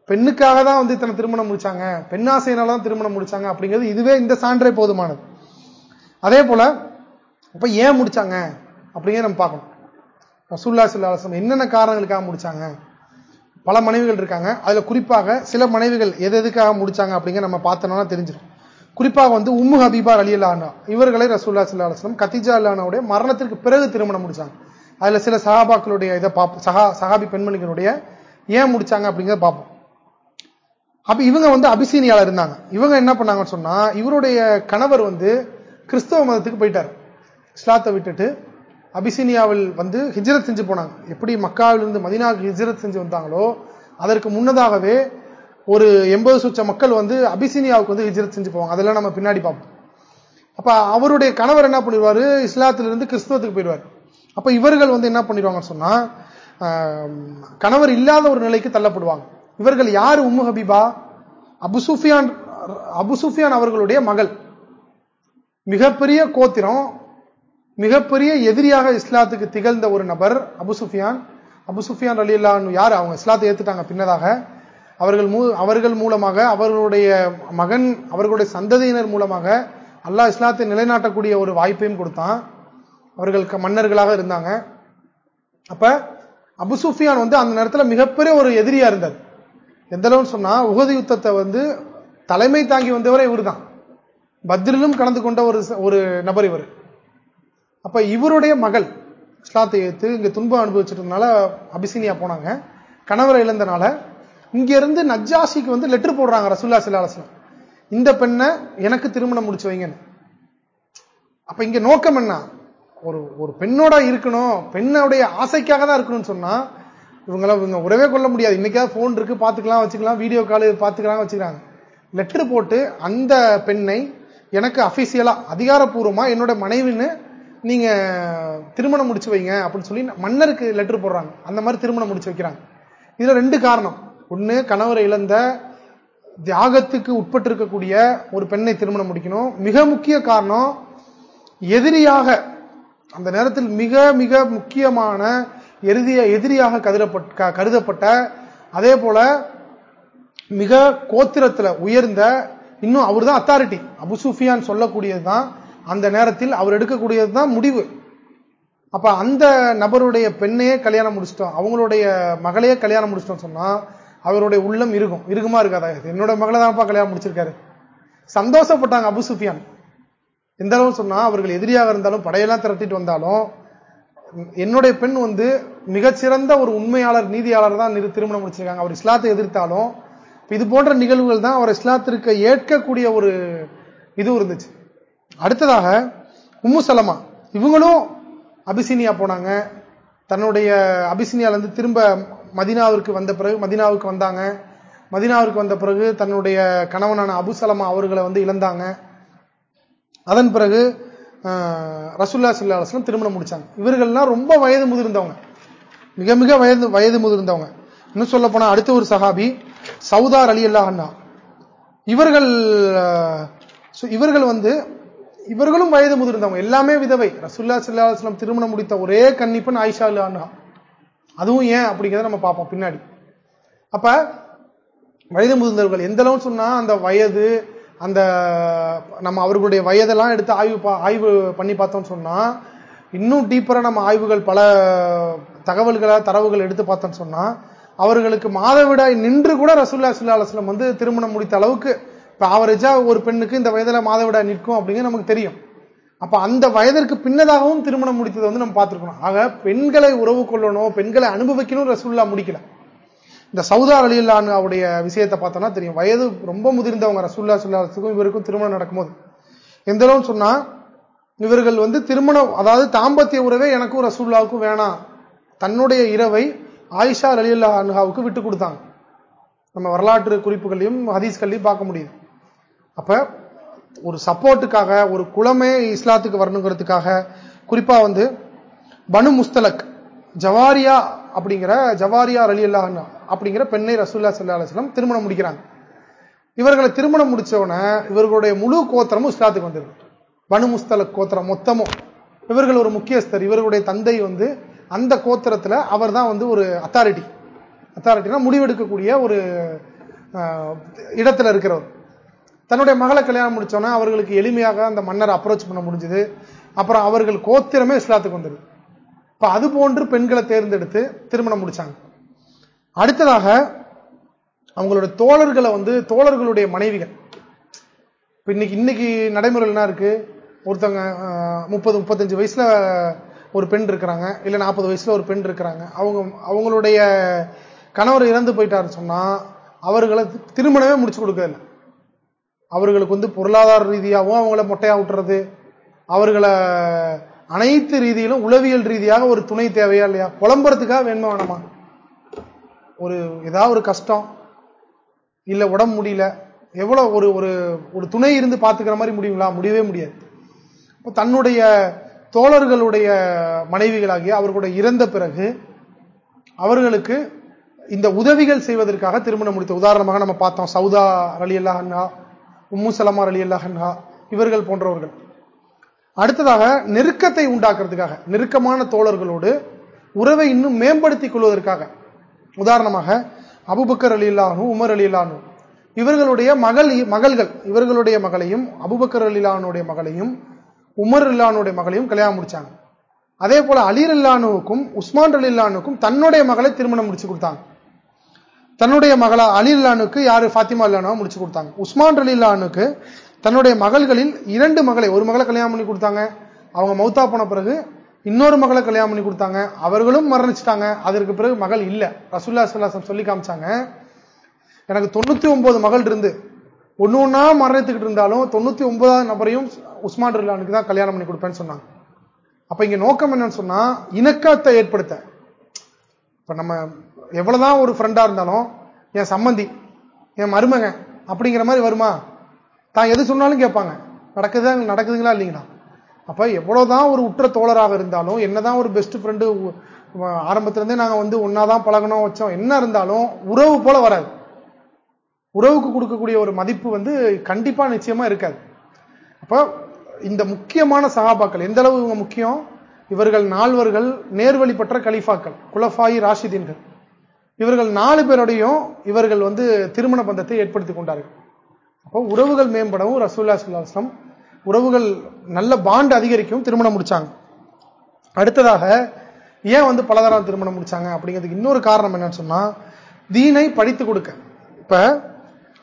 பெண்ணுக்காக தான் வந்து இத்தனை திருமணம் முடிச்சாங்க பெண்ணாசையினால தான் திருமணம் முடிச்சாங்க அப்படிங்கிறது இதுவே இந்த சான்றே போதுமானது. அதே போல அப்ப ஏன் முடிச்சாங்க அப்படிங்கிற நம்ம பார்க்கணும். ரசூல்லா சல்லாஹம் என்னென்ன காரணங்களுக்காக முடிச்சாங்க? பல மனைவிகள் இருக்காங்க. அதுல குறிப்பாக சில மனைவிகள் எது எதுக்காக முடிச்சாங்க அப்படிங்கிற நம்ம பார்த்தோம்னா தெரிஞ்சிடும் குறிப்பாக வந்து உம்மு ஹபீபா அலி அல்லானா இவர்களை ரசூல்லா சல்லா அலுவலம் கத்திஜா அல்லானாவுடைய மரணத்திற்கு பிறகு திருமணம் முடிச்சாங்க. அதுல சில சகாபாக்களுடைய இதை பார்ப்போம் சகா சகாபி பெண்மணிகளுடைய ஏன் முடிச்சாங்க அப்படிங்கிறத பார்ப்போம் அப்ப இவங்க வந்து அபிசீனியால இருந்தாங்க. இவங்க என்ன பண்ணாங்கன்னு சொன்னா இவருடைய கணவர் வந்து கிறிஸ்தவ மதத்துக்கு போயிட்டார். இஸ்லாத்தை விட்டுட்டு அபிசீனியாவில் வந்து ஹிஜ்ரத் செஞ்சு போனாங்க. எப்படி மக்காவிலிருந்து மதினாவுக்கு ஹிஜரத் செஞ்சு வந்தாங்களோ அதற்கு முன்னதாகவே ஒரு எண்பது சுச்ச மக்கள் வந்து அபிசீனியாவுக்கு வந்து ஹிஜரத் செஞ்சு போவாங்க. அதெல்லாம் நம்ம பின்னாடி பார்ப்போம். அப்ப அவருடைய கணவர் என்ன பண்ணிடுவாரு? இஸ்லாத்திலிருந்து கிறிஸ்தவத்துக்கு போயிடுவார். அப்ப இவர்கள் வந்து என்ன பண்ணிடுவாங்கன்னு சொன்னா கணவர் இல்லாத ஒரு நிலைக்கு தள்ளப்படுவாங்க. இவர்கள் யார்? உம்மு ஹபீபா அபுசூஃபியான் அபுசூஃபியான் அவர்களுடைய மகள். மிகப்பெரிய கோத்திரம் மிகப்பெரிய எதிரியாக இஸ்லாத்துக்கு திகழ்ந்த ஒரு நபர் அபுசுஃபியான் அபுசுஃபியான் அலி சுஃபியான் யார்? அவங்க இஸ்லாத்தை ஏத்துட்டாங்க பின்னதாக. அவர்கள் அவர்கள் மூலமாக அவர்களுடைய மகன் அவர்களுடைய சந்ததியினர் மூலமாக அல்லாஹ் இஸ்லாத்தை நிலைநாட்டக்கூடிய ஒரு வாய்ப்பையும் கொடுத்தான். அவர்கள் மன்னர்களாக இருந்தாங்க. அப்ப அபுசுஃபியான் வந்து அந்த நேரத்தில் மிகப்பெரிய ஒரு எதிரியா இருந்தார். எந்த அளவுன்னு சொன்னா உகதி யுத்தத்தை வந்து தலைமை தாங்கி வந்தவரை இவர் தான் பத்ரிலும் கலந்து கொண்ட ஒரு ஒரு நபர் இவர். அப்ப இவருடைய மகள் இஸ்லாத்தை ஏத்து இங்க துன்பம் அனுபவிச்சிட்டதுனால அபிசினியா போனாங்க. கணவரை இழந்தனால இங்க இருந்து நஜ்ஜாசிக்கு வந்து லெட்டர் போடுறாங்க ரசுல்லா சிலாலசனம் இந்த பெண்ணை எனக்கு திருமணம் முடிச்சு வைங்கன்னு அப்ப இங்க நோக்கம் என்ன? ஒரு ஒரு பெண்ணோட இருக்கணும் பெண்ணுடைய ஆசைக்காக தான் இருக்கணும்னு சொன்னா இவங்கள இவங்க உறவே கொள்ள முடியாது. இன்னைக்காவது போன் இருக்கு பாத்துக்கலாம் வச்சுக்கலாம் வீடியோ கால் பாத்துக்கலாம் வச்சுக்கிறாங்க. லெட்டர் போட்டு அந்த பெண்ணை எனக்கு அபிஷியலா அதிகாரப்பூர்வமா என்னோட மனைவின்னு நீங்க திருமணம் முடிச்சு வைங்க அப்படின்னு சொல்லி மன்னருக்கு லெட்டர் போடுறாங்க. அந்த மாதிரி திருமணம் முடிச்சு வைக்கிறாங்க. இதுல ரெண்டு காரணம். ஒன்று கணவரை இழந்த தியாகத்துக்கு உட்பட்டு இருக்கக்கூடிய ஒரு பெண்ணை திருமணம் முடிக்கணும். மிக முக்கிய காரணம் எதிரியாக அந்த நேரத்தில் மிக மிக முக்கியமான எதிரிய எதிரியாக கருதப்பட்ட கருதப்பட்ட அதே போல மிக கோத்திரத்துல உயர்ந்த இன்னும் அவர் தான் அத்தாரிட்டி அபுசூஃபியான் சொல்லக்கூடியதுதான் அந்த நேரத்தில் அவர் எடுக்கக்கூடியது தான் முடிவு. அப்ப அந்த நபருடைய பெண்ணையே கல்யாணம் முடிச்சிட்டோம். அவங்களுடைய மகளையே கல்யாணம் முடிச்சிட்டோம் சொன்னா அவருடைய உள்ளம் இருக்கும் இருக்குமா இருக்காதா? என்னோட மகளை தான்ப்பா கல்யாணம் முடிச்சிருக்காரு. சந்தோஷப்பட்டாங்க அபு சுஃபியான். எந்த அளவு சொன்னா அவர்கள் எதிரியாக இருந்தாலும் படையெல்லாம் திரட்டிட்டு வந்தாலும் என்னுடைய பெண் வந்து மிகச்சிறந்த ஒரு உண்மையாளர் நீதியாளர் தான் திருமணம் முடிச்சிருக்காங்க. அவர் இஸ்லாத்தை எதிர்த்தாலும் இது போன்ற நிகழ்வுகள் தான் அவர் இஸ்லாத்திற்கு ஏற்கக்கூடிய ஒரு இது இருந்துச்சு. அடுத்ததாக உம்மு சலமா. இவங்களும் அபிசீனியா போனாங்க. தன்னுடைய இருந்து திரும்ப மதினாவிற்கு வந்த பிறகு மதினாவுக்கு வந்தாங்க. மதினாவிற்கு வந்த பிறகு தன்னுடைய கணவனான அபுசலமா அவர்களை வந்து இழந்தாங்க. அதன் பிறகு ரசுல்லா சுல்லா அலுவலம் திருமணம் முடிச்சாங்க. இவர்கள்லாம் ரொம்ப வயது முதிர்ந்தவங்க. மிக மிக வயது வயது முதிர்ந்தவங்க. இன்னும் சொல்ல போனா அடுத்த ஒரு சஹாபி சவுதார் அலி அல்லா அண்ணா இவர்கள் இவர்கள் வந்து இவர்களும் வயது முதிர்ந்தவங்க. எல்லாமே விதவை. ரசுல்லா சல்லா அலுவலம் திருமணம் முடித்த ஒரே கன்னிப்பன் ஆயிஷா அண்ணா அதுவும் ஏன் அப்படிங்கிறத நம்ம பார்ப்போம் பின்னாடி. அப்ப வயது முதிர்ந்தவர்கள் எந்த அளவு சொன்னா அந்த வயது அந்த நம்ம அவர்களுடைய வயதெல்லாம் எடுத்து ஆய்வு ஆய்வு பண்ணி பார்த்தோம்னு சொன்னா இன்னும் டீப்பரா நம்ம ஆய்வுகள் பல தகவல்களா தரவுகள் எடுத்து பார்த்தோம்னு சொன்னா அவர்களுக்கு மாதவிடாய் நின்று கூட ரசூல்லா சுல்லாஸ்லம் வந்து திருமணம் முடித்த அளவுக்கு இப்ப ஆவரேஜா ஒரு பெண்ணுக்கு இந்த வயதுல மாதவிடாய் நிற்கும் அப்படிங்கிறது நமக்கு தெரியும். அப்ப அந்த வயதிற்கு பின்னதாகவும் திருமணம் முடித்ததை வந்து நம்ம பார்த்திருக்கணும். ஆக பெண்களை உறவு கொள்ளணும் பெண்களை அனுபவிக்கணும் ரசூல்லா முடிக்கல. இந்த சவுதா அலில்லான் அவருடைய விஷயத்தை பார்த்தோம்னா தெரியும். வயது ரொம்ப முதிர்ந்தவங்க ரசூல்லா சுல்லாத்துக்கும் இவருக்கும் திருமணம் நடக்கும்போது. எந்த அளவுன்னு சொன்னா இவர்கள் வந்து திருமணம் அதாவது தாம்பத்திய உறவே எனக்கும் ரசூல்லாவுக்கும் வேணாம். தன்னுடைய இரவை ஆயிஷா அலில்லா அனுகாவுக்கு விட்டு கொடுத்தாங்க. நம்ம வரலாற்று குறிப்புகளையும் ஹதீஸ்களையும் பார்க்க முடியுது. அப்ப ஒரு சப்போர்ட்டுக்காக ஒரு குளமே இஸ்லாத்துக்கு வரணுங்கிறதுக்காக குறிப்பா வந்து பனு முஸ்தலக் ஜவாரியா அப்படிங்கிற ஜவாரியா அலி அப்படிங்கிற பெண்ணை ரசூல்லா சல்லா அலுவலம் திருமணம் முடிக்கிறாங்க. இவர்களை திருமணம் முடிச்சவன இவர்களுடைய முழு கோத்திரமும் இஸ்லாத்துக்கு வந்துருக்கு. பனு முஸ்தலக் கோத்திரம் மொத்தமும். இவர்கள் ஒரு முக்கியஸ்தர். இவர்களுடைய தந்தை வந்து அந்த கோத்திரத்துல அவர் தான் வந்து ஒரு அத்தாரிட்டி அத்தாரிட்டினா முடிவெடுக்கக்கூடிய ஒரு இடத்துல இருக்கிறவர். தன்னுடைய மகளை கல்யாணம் முடிச்சோன்னா அவர்களுக்கு எளிமையாக அந்த மன்னர் அப்ரோச் பண்ண முடிஞ்சது. அப்புறம் அவர்கள் கோத்திரமே இஸ்லாத்துக்கு வந்தது. இப்ப அது போன்று பெண்களை தேர்ந்தெடுத்து திருமணம் முடிச்சாங்க. அடுத்ததாக அவங்களோட தோழர்களை வந்து தோழர்களுடைய மனைவிகள். இன்னைக்கு இன்னைக்கு நடைமுறை என்ன இருக்கு? ஒருத்தவங்க முப்பது முப்பத்தஞ்சு வயசுல ஒரு பெண் இருக்கிறாங்க இல்ல நாற்பது வயசுல ஒரு பெண் இருக்கிறாங்க. அவங்க அவங்களுடைய கணவர் இறந்து போயிட்டாரு சொன்னா அவர்களை திருமணமே முடிச்சு கொடுக்கல அவர்களுக்கு வந்து பொருளாதார ரீதியாகவும் அவங்கள மொட்டையா விட்டுறது. அவர்களை அனைத்து ரீதியிலும் உளவியல் ரீதியாக ஒரு துணை தேவையா இல்லையா? புலம்புறதுக்காக வேணுமா வேணாமா? ஒரு ஏதாவது ஒரு கஷ்டம். இல்ல உடம்பு முடியல. எவ்வளவு ஒரு ஒரு ஒரு துணை இருந்து பாத்துக்கிற மாதிரி முடியுங்களா? முடியவே முடியாது. தன்னுடைய தோழர்களுடைய மனைவிகளாகிய அவர்களுடைய இறந்த பிறகு அவர்களுக்கு இந்த உதவிகள் செய்வதற்காக திருமணம் முடித்த உதாரணமாக நம்ம பார்த்தோம். சவுதா அலி அல்லாஹா உம்மு சலமார் அலி அல்லஹன்ஹா இவர்கள் போன்றவர்கள். அடுத்ததாக நெருக்கத்தை உண்டாக்குறதுக்காக நெருக்கமான தோழர்களோடு உறவை இன்னும் மேம்படுத்திக் கொள்வதற்காக. உதாரணமாக அபுபக்கர் அலி இல்லானும் உமர் அலி இல்லானும் இவர்களுடைய மகள் மகள்கள் இவர்களுடைய மகளையும் அபுபக்கர் அலிலானுடைய மகளையும் உமர் இல்லானுடைய மகளையும் கல்யாணம் முடிச்சாங்க. அதே போல அலீர் இல்லானுக்கும் உஸ்மான் அலி இல்லானுக்கும் தன்னுடைய மகளை திருமணம் முடிச்சு கொடுத்தாங்க. தன்னுடைய மகளா அலி இல்லானுக்கு யாரு? ஃபாத்திமா இல்லானோ முடிச்சு கொடுத்தாங்க. உஸ்மான் அலி இல்லானுக்கு தன்னுடைய மகள்களில் இரண்டு மகளை ஒரு மகளை கல்யாணம் பண்ணி கொடுத்தாங்க. அவங்க மௌத்தா போன பிறகு இன்னொரு மகளை கல்யாணம் பண்ணி கொடுத்தாங்க. அவர்களும் மரணிச்சிட்டாங்க. அதற்கு பிறகு மகள் இல்லை. ரசுல்லா சல்லாசம் சொல்லி காமிச்சாங்க. எனக்கு தொண்ணூத்தி ஒன்பது மகள் இருந்து. ஒன்னு ஒன்னா மரணித்துக்கிட்டு இருந்தாலும் தொண்ணூத்தி ஒன்பதாவது நபரையும் உஸ்மான் ரில்லானுக்கு தான் கல்யாணம் பண்ணி கொடுப்பேன்னு சொன்னாங்க. அப்ப இங்க நோக்கம் என்னன்னு சொன்னா இணக்கத்தை ஏற்படுத்த. இப்ப நம்ம எவ்வளவுதான் ஒரு ஃப்ரெண்டா இருந்தாலும் என் சம்மந்தி என் மருமங்க அப்படிங்கிற மாதிரி வருமா? தான் எது சொன்னாலும் கேட்பாங்க. நடக்குதா நடக்குதுங்களா இல்லைங்களா? அப்ப எவ்வளவுதான் ஒரு உற்ற தோழராக இருந்தாலும் என்னதான் ஒரு பெஸ்ட் ஃப்ரெண்டு ஆரம்பத்திலிருந்தே நாங்க வந்து ஒன்னாதான் பழகணும் வச்சோம். என்ன இருந்தாலும் உறவு போல வராது. உறவுக்கு கொடுக்கக்கூடிய ஒரு மதிப்பு வந்து கண்டிப்பா நிச்சயமா இருக்காது. அப்ப இந்த முக்கியமான சகாபாக்கள் எந்த அளவு இவங்க முக்கியம்? இவர்கள் நால்வர்கள் நேர்வழி பெற்ற கலிஃபாக்கள் குலஃபாயி ராஷிதீன்கள். இவர்கள் நாலு பேருடையும் இவர்கள் வந்து திருமண பந்தத்தை ஏற்படுத்தி கொண்டார்கள். அப்போ உறவுகள் மேம்படவும் ரசூல்லா சுல்லாஸ்லம் உறவுகள் நல்ல பாண்டு அதிகரிக்கும் திருமணம் முடிச்சாங்க. அடுத்ததாக ஏன் வந்து பலதரம் திருமணம் முடிச்சாங்க அப்படிங்கிறதுக்கு இன்னொரு காரணம் என்னன்னு சொன்னா தீனை படித்து கொடுக்க. இப்ப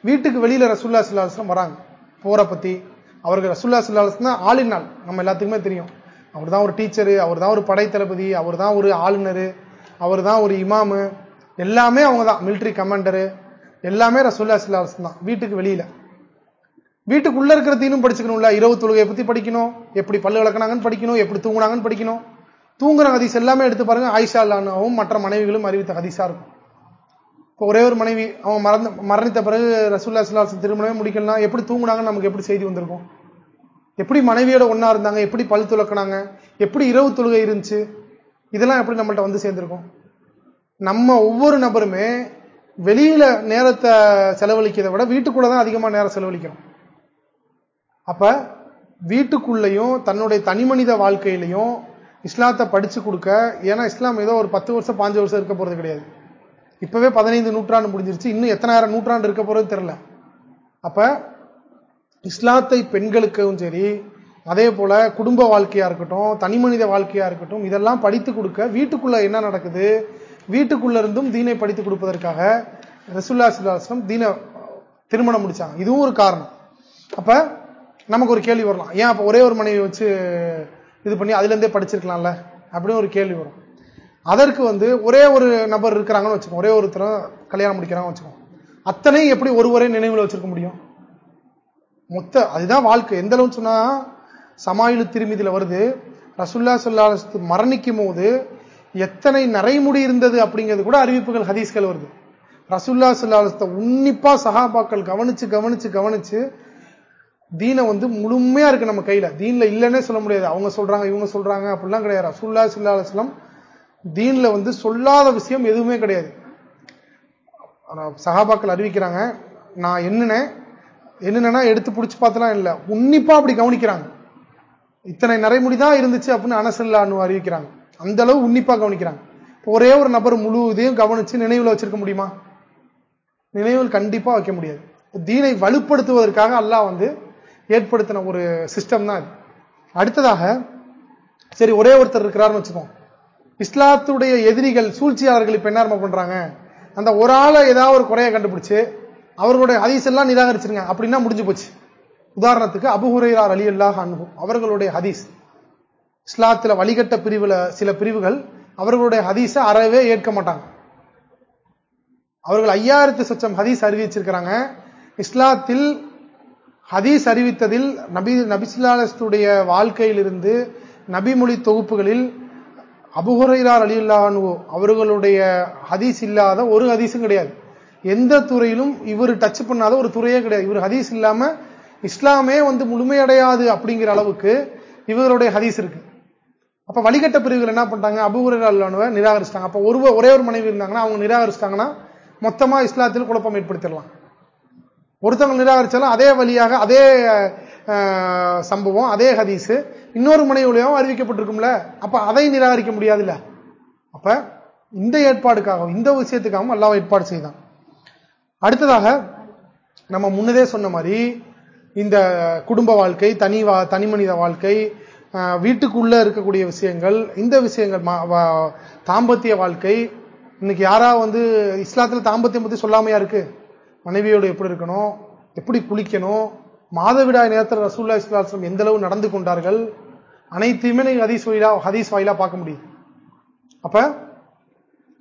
வீட்டுக்கு வெளியில ரசூல்லா சுல்லாஸ்லம் வராங்க. போற பத்தி அவருக்கு ரசூல்லா சுல்லாஸ்லம் தான் ஆளின் நாள். நம்ம எல்லாத்துக்குமே தெரியும். அவர் தான் ஒரு டீச்சரு அவர் தான் ஒரு படை தளபதி அவர் தான் ஒரு ஆளுநர் அவர் தான் ஒரு இமாமு எல்லாமே அவங்க தான் மிலிட்டரி கமாண்டரு எல்லாமே ரசூல்லா சிலாசம் தான். வீட்டுக்கு வெளியில. வீட்டுக்குள்ள இருக்கிற தீனும் படிச்சுக்கணும்ல. இரவு தொழுகையை பத்தி படிக்கணும். எப்படி பல்லு விளக்குனாங்கன்னு படிக்கணும். எப்படி தூங்குனாங்கன்னு படிக்கணும். தூங்குற ஹதீஸ் எல்லாமே எடுத்து பாருங்க. ஆயிஷா அல்லாவும் மற்ற மனைவிகளும் அறிவித்த ஹதீஸா இருக்கும். இப்போ ஒரே ஒரு மனைவி அவன் மறந்து மரணித்த பிறகு ரசூல்லா சிலாசம் திருமணமே முடிக்கலாம் எப்படி தூங்குனாங்கன்னு நமக்கு எப்படி செய்தி வந்திருக்கும்? எப்படி மனைவியோட ஒன்னா இருந்தாங்க? எப்படி பல் துளக்கினாங்க எப்படி இரவு தொழுகை இருந்துச்சு? இதெல்லாம் எப்படி நம்மள்ட்ட வந்து சேர்ந்திருக்கும்? நம்ம ஒவ்வொரு நபருமே வெளியில நேரத்தை செலவழிக்கிறத விட வீட்டுக்குள்ளதான் அதிகமா நேரம் செலவழிக்கிறோம் அப்ப வீட்டுக்குள்ளேயும் தன்னுடைய தனிமனித வாழ்க்கையிலையும் இஸ்லாத்தை படிச்சு கொடுக்க ஏன்னா இஸ்லாம் ஏதோ ஒரு பத்து வருஷம் பாஞ்சு வருஷம் இருக்க போறது கிடையாது. இப்பவே பதினைந்து நூற்றாண்டு முடிஞ்சிருச்சு. இன்னும் எத்தனாயிரம் நூற்றாண்டு இருக்க போறது தெரியல. அப்ப இஸ்லாத்தை பெண்களுக்கும் சரி அதே போல குடும்ப வாழ்க்கையா இருக்கட்டும் தனிமனித வாழ்க்கையா இருக்கட்டும் இதெல்லாம் படித்து கொடுக்க வீட்டுக்குள்ள என்ன நடக்குது? வீட்டுக்குள்ள இருந்தும் தீனை படித்து கொடுப்பதற்காக ரசுல்லா சுல்லாஸ்லம் தீன திருமணம் முடிச்சாங்க. இதுவும் ஒரு காரணம். அப்ப நமக்கு ஒரு கேள்வி வரலாம். ஏன் அப்ப ஒரே ஒரு மனைவி வச்சு இது பண்ணி அதுல இருந்தே படிச்சிருக்கலாம்ல? அப்படின்னு ஒரு கேள்வி வரும். அதற்கு வந்து ஒரே ஒரு நபர் இருக்கிறாங்கன்னு வச்சுக்கோ ஒரே ஒருத்தரும் கல்யாணம் முடிக்கிறாங்கன்னு வச்சுக்கோ அத்தனையும் எப்படி ஒருவரே நினைவில் வச்சிருக்க முடியும்? மொத்த அதுதான் வாழ்க்கை. எந்த அளவுன்னு சொன்னா சமாயிலு திருமதியில வருது. ரசுல்லா சொல்லா மரணிக்கும் போது எத்தனை நரைமுடி இருந்தது அப்படிங்கிறது கூட அறிவிப்புகள் ஹதீஸ்கள் வருது. ரசுல்லா சுல்லாலத்தை உன்னிப்பா சகாபாக்கள் கவனிச்சு கவனிச்சு கவனிச்சு தீனை வந்து முழுமையா இருக்கு நம்ம கையில. தீன்ல இல்லைன்னே சொல்ல முடியாது. அவங்க சொல்றாங்க இவங்க சொல்றாங்க அப்படிலாம் கிடையாது. ரசுல்லா சுல்லா அலுவலம் தீன்ல வந்து சொல்லாத விஷயம் எதுவுமே கிடையாது. சகாபாக்கள் அறிவிக்கிறாங்க நான் என்னென்ன என்னென்னா எடுத்து பிடிச்சி பார்த்தலாம் இல்லை. உன்னிப்பா அப்படி கவனிக்கிறாங்க. இத்தனை நரைமுடி தான் இருந்துச்சு அப்படின்னு அனசில்லான்னு அறிவிக்கிறாங்க. அந்த அளவு உன்னிப்பா கவனிக்கிறாங்க. ஒரே ஒரு நபர் முழு இதையும் கவனிச்சு நினைவில் வச்சிருக்க முடியுமா? நினைவில் கண்டிப்பா வைக்க முடியாது. தீனை வலுப்படுத்துவதற்காக அல்லாஹ் வந்து ஏற்படுத்தின ஒரு சிஸ்டம் தான் அடுத்ததாக சரி ஒரே ஒருத்தர் இருக்கிறாருன்னு வச்சுக்கோம் இஸ்லாத்துடைய எதிரிகள் சூழ்ச்சியாளர்கள் இப்ப என்ன பண்றாங்க? அந்த ஒரு ஆளை ஏதாவது ஒரு குறைய கண்டுபிடிச்சு அவர்களுடைய ஹதீஸ் எல்லாம் நிராகரிச்சிருங்க. அப்படின்னா முடிஞ்சு போச்சு? உதாரணத்துக்கு அபுஹுரையார் அலி அல்லாஹ் அனுபவம் அவர்களுடைய ஹதீஸ். இஸ்லாத்துல வழிகட்ட பிரிவுல சில பிரிவுகள் அவர்களுடைய ஹதீஸை அறவே ஏற்க மாட்டாங்க. அவர்கள் ஐயாயிரத்து சச்சம் ஹதீஸ் அறிவிச்சிருக்கிறாங்க. இஸ்லாத்தில் ஹதீஸ் அறிவித்ததில் நபி நபிசுல்லாத்துடைய வாழ்க்கையிலிருந்து நபிமொழி தொகுப்புகளில் அபுஹுரைரார் அலி அவர்களுடைய ஹதீஸ் இல்லாத ஒரு ஹதீஸும் கிடையாது. எந்த துறையிலும் இவர் டச் பண்ணாத ஒரு துறையே கிடையாது. இவர் ஹதீஸ் இல்லாம இஸ்லாமே வந்து முழுமையடையாது அப்படிங்கிற அளவுக்கு இவர்களுடைய ஹதீஸ் இருக்கு. அப்ப வழிகட்ட பிரிவுகள் என்ன பண்றாங்க அபுகுரனுவ நிராகரிச்சிட்டாங்க. அப்ப ஒரு ஒரே ஒரு மனைவி இருந்தாங்கன்னா அவங்க நிராகரிச்சிட்டாங்கன்னா மொத்தமா இஸ்லாத்தில் குழப்பம் ஏற்படுத்திடலாம். ஒருத்தவங்க நிராகரிச்சாலும் அதே வழியாக அதே சம்பவம் அதே ஹதீஸ் இன்னொரு மனைவிலையும் அறிவிக்கப்பட்டிருக்கும்ல? அப்ப அதை நிராகரிக்க முடியாதுல்ல? அப்ப இந்த ஏற்பாடுக்காகவும் இந்த விஷயத்துக்காகவும் அல்லாஹ் ஏற்பாடு செய்தான். அடுத்ததாக நம்ம முன்னதே சொன்ன மாதிரி இந்த குடும்ப வாழ்க்கை தனி தனி மனித வாழ்க்கை வீட்டுக்குள்ள இருக்கக்கூடிய விஷயங்கள் இந்த விஷயங்கள் தாம்பத்திய வாழ்க்கை. இன்னைக்கு யாரா வந்து இஸ்லாத்துல தாம்பத்தியம் பத்தி சொல்லாமையா இருக்கு? மனைவியோடு எப்படி இருக்கணும்? எப்படி குளிக்கணும்? மாதவிடாய் நேரத்தில் ரசூல்லா இஸ்லாம் எந்த அளவு நடந்து கொண்டார்கள்? அனைத்தையுமே நீங்க ஹதீஸ் வாயிலா ஹதீஸ் வாயிலா பார்க்க முடியும். அப்ப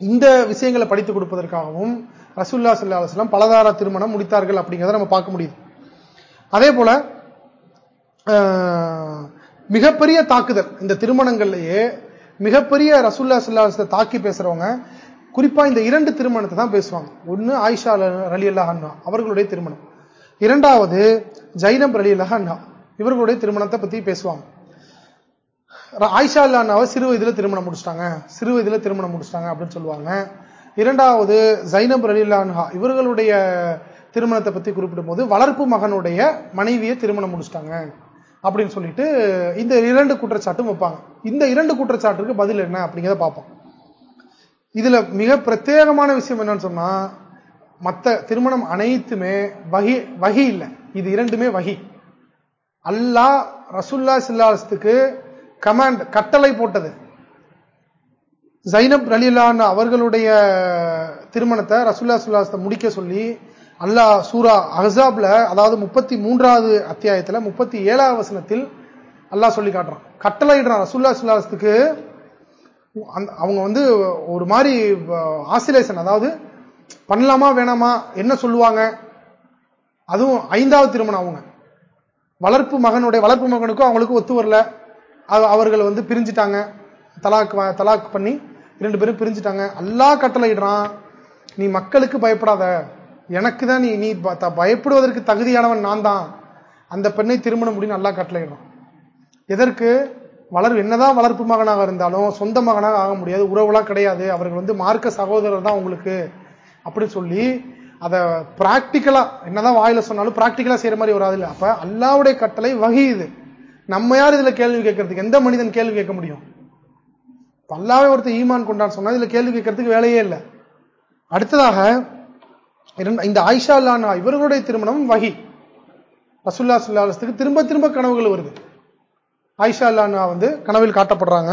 இந்த விஷயங்களை படித்து கொடுப்பதற்காகவும் ரசூல்லா சல்லா அலுவலம் பலதார திருமணம் முடித்தார்கள் அப்படிங்கிறத நம்ம பார்க்க முடியுது. அதே போல மிகப்பெரிய தாக்குதல். இந்த திருமணங்கள்லயே மிகப்பெரிய ரசூல்லா சல்லா தாக்கி பேசுறவங்க குறிப்பா இந்த இரண்டு திருமணத்தை தான் பேசுவாங்க. ஒன்னு ஆயிஷா அலி அல்லாஹா அவர்களுடைய திருமணம். இரண்டாவது ஜைனப் அலி அல்லாஹா இவர்களுடைய திருமணத்தை பத்தி பேசுவாங்க. ஆயிஷா அல்லாஹாவை சிறு வயதுல திருமணம் முடிச்சிட்டாங்க. சிறு வயதுல திருமணம் முடிச்சிட்டாங்க அப்படின்னு சொல்லுவாங்க. இரண்டாவது ஜைனப் அலி அல்லாஹா இவர்களுடைய திருமணத்தை பத்தி குறிப்பிடும் போது வளர்ப்பு மகனுடைய மனைவியை திருமணம் முடிச்சிட்டாங்க. அப்படின்னு சொல்லிட்டு இந்த இரண்டு குற்றச்சாட்டும் வைப்பாங்க. இந்த இரண்டு குற்றச்சாட்டுக்கு பதில் என்ன அப்படிங்கிறத பார்ப்போம். இதுல மிக பிரத்யேகமான விஷயம் என்னன்னு சொன்னா மத்த திருமணம் அனைத்துமே வகி வகி இல்லை. இது இரண்டுமே வகி. அல்லாஹ் ரசுல்லா சில்லாசத்துக்கு கமாண்ட் கட்டளை போட்டது. ஜைனப் ரலிலான் அவர்களுடைய திருமணத்தை ரசுல்லா சுல்லாசத்தை முடிக்க சொல்லி அல்லாஹ் சூரா அஹாப்ல அதாவது முப்பத்தி மூன்றாவது அத்தியாயத்துல முப்பத்தி ஏழாவது வசனத்தில் அல்லாஹ் சொல்லி காட்டுறான். கட்டளை ரசுல்லா சுல்லாசத்துக்கு அவங்க வந்து ஒரு மாதிரி ஆசிலேஷன் அதாவது பண்ணலாமா வேணாமா என்ன சொல்லுவாங்க? அதுவும் ஐந்தாவது திருமணம் அவங்க. வளர்ப்பு மகனுடைய வளர்ப்பு மகனுக்கும் அவங்களுக்கு ஒத்து வரல. அவர்கள் வந்து பிரிஞ்சுட்டாங்க. தலாக் தலாக் பண்ணி இரண்டு பேரும் பிரிஞ்சுட்டாங்க. அல்லா கட்டளையிடுறான் நீ மக்களுக்கு பயப்படாத. எனக்கு தான் நீ நீ பயப்படுவதற்கு தகுதியானவன் நான் தான் அந்த பெண்ணை திருமணம் முடியும் நல்லா கட்டளையிடும். எதற்கு? வளர் என்னதான் வளர்ப்பு மகனாக இருந்தாலும் சொந்த மகனாக ஆக முடியாது. உறவுலாம் கிடையாது. அவர்கள் வந்து மார்க்க சகோதரர் தான் உங்களுக்கு. அப்படின்னு சொல்லி அதை பிராக்டிக்கலா என்னதான் வாயில சொன்னாலும் பிராக்டிக்கலா செய்யற மாதிரி வராது இல்லை. அப்ப அல்லாவுடைய கட்டளை வகியுது நம்ம யார் இதுல கேள்வி கேட்கறதுக்கு? எந்த மனிதன் கேள்வி கேட்க முடியும்? அல்லாவே ஒருத்தர் ஈமான் கொண்டான்னு சொன்னா இதுல கேள்வி கேட்கறதுக்கு வேலையே இல்லை. அடுத்ததாக இந்த ஆயிஷா அல்லானா இவர்களுடைய திருமணம் வகி. ரசுல்லா சுல்லாஸ்துக்கு திரும்ப திரும்ப கனவுகள் வருது. ஆயிஷா அல்லானா வந்து கனவில் காட்டப்படுறாங்க.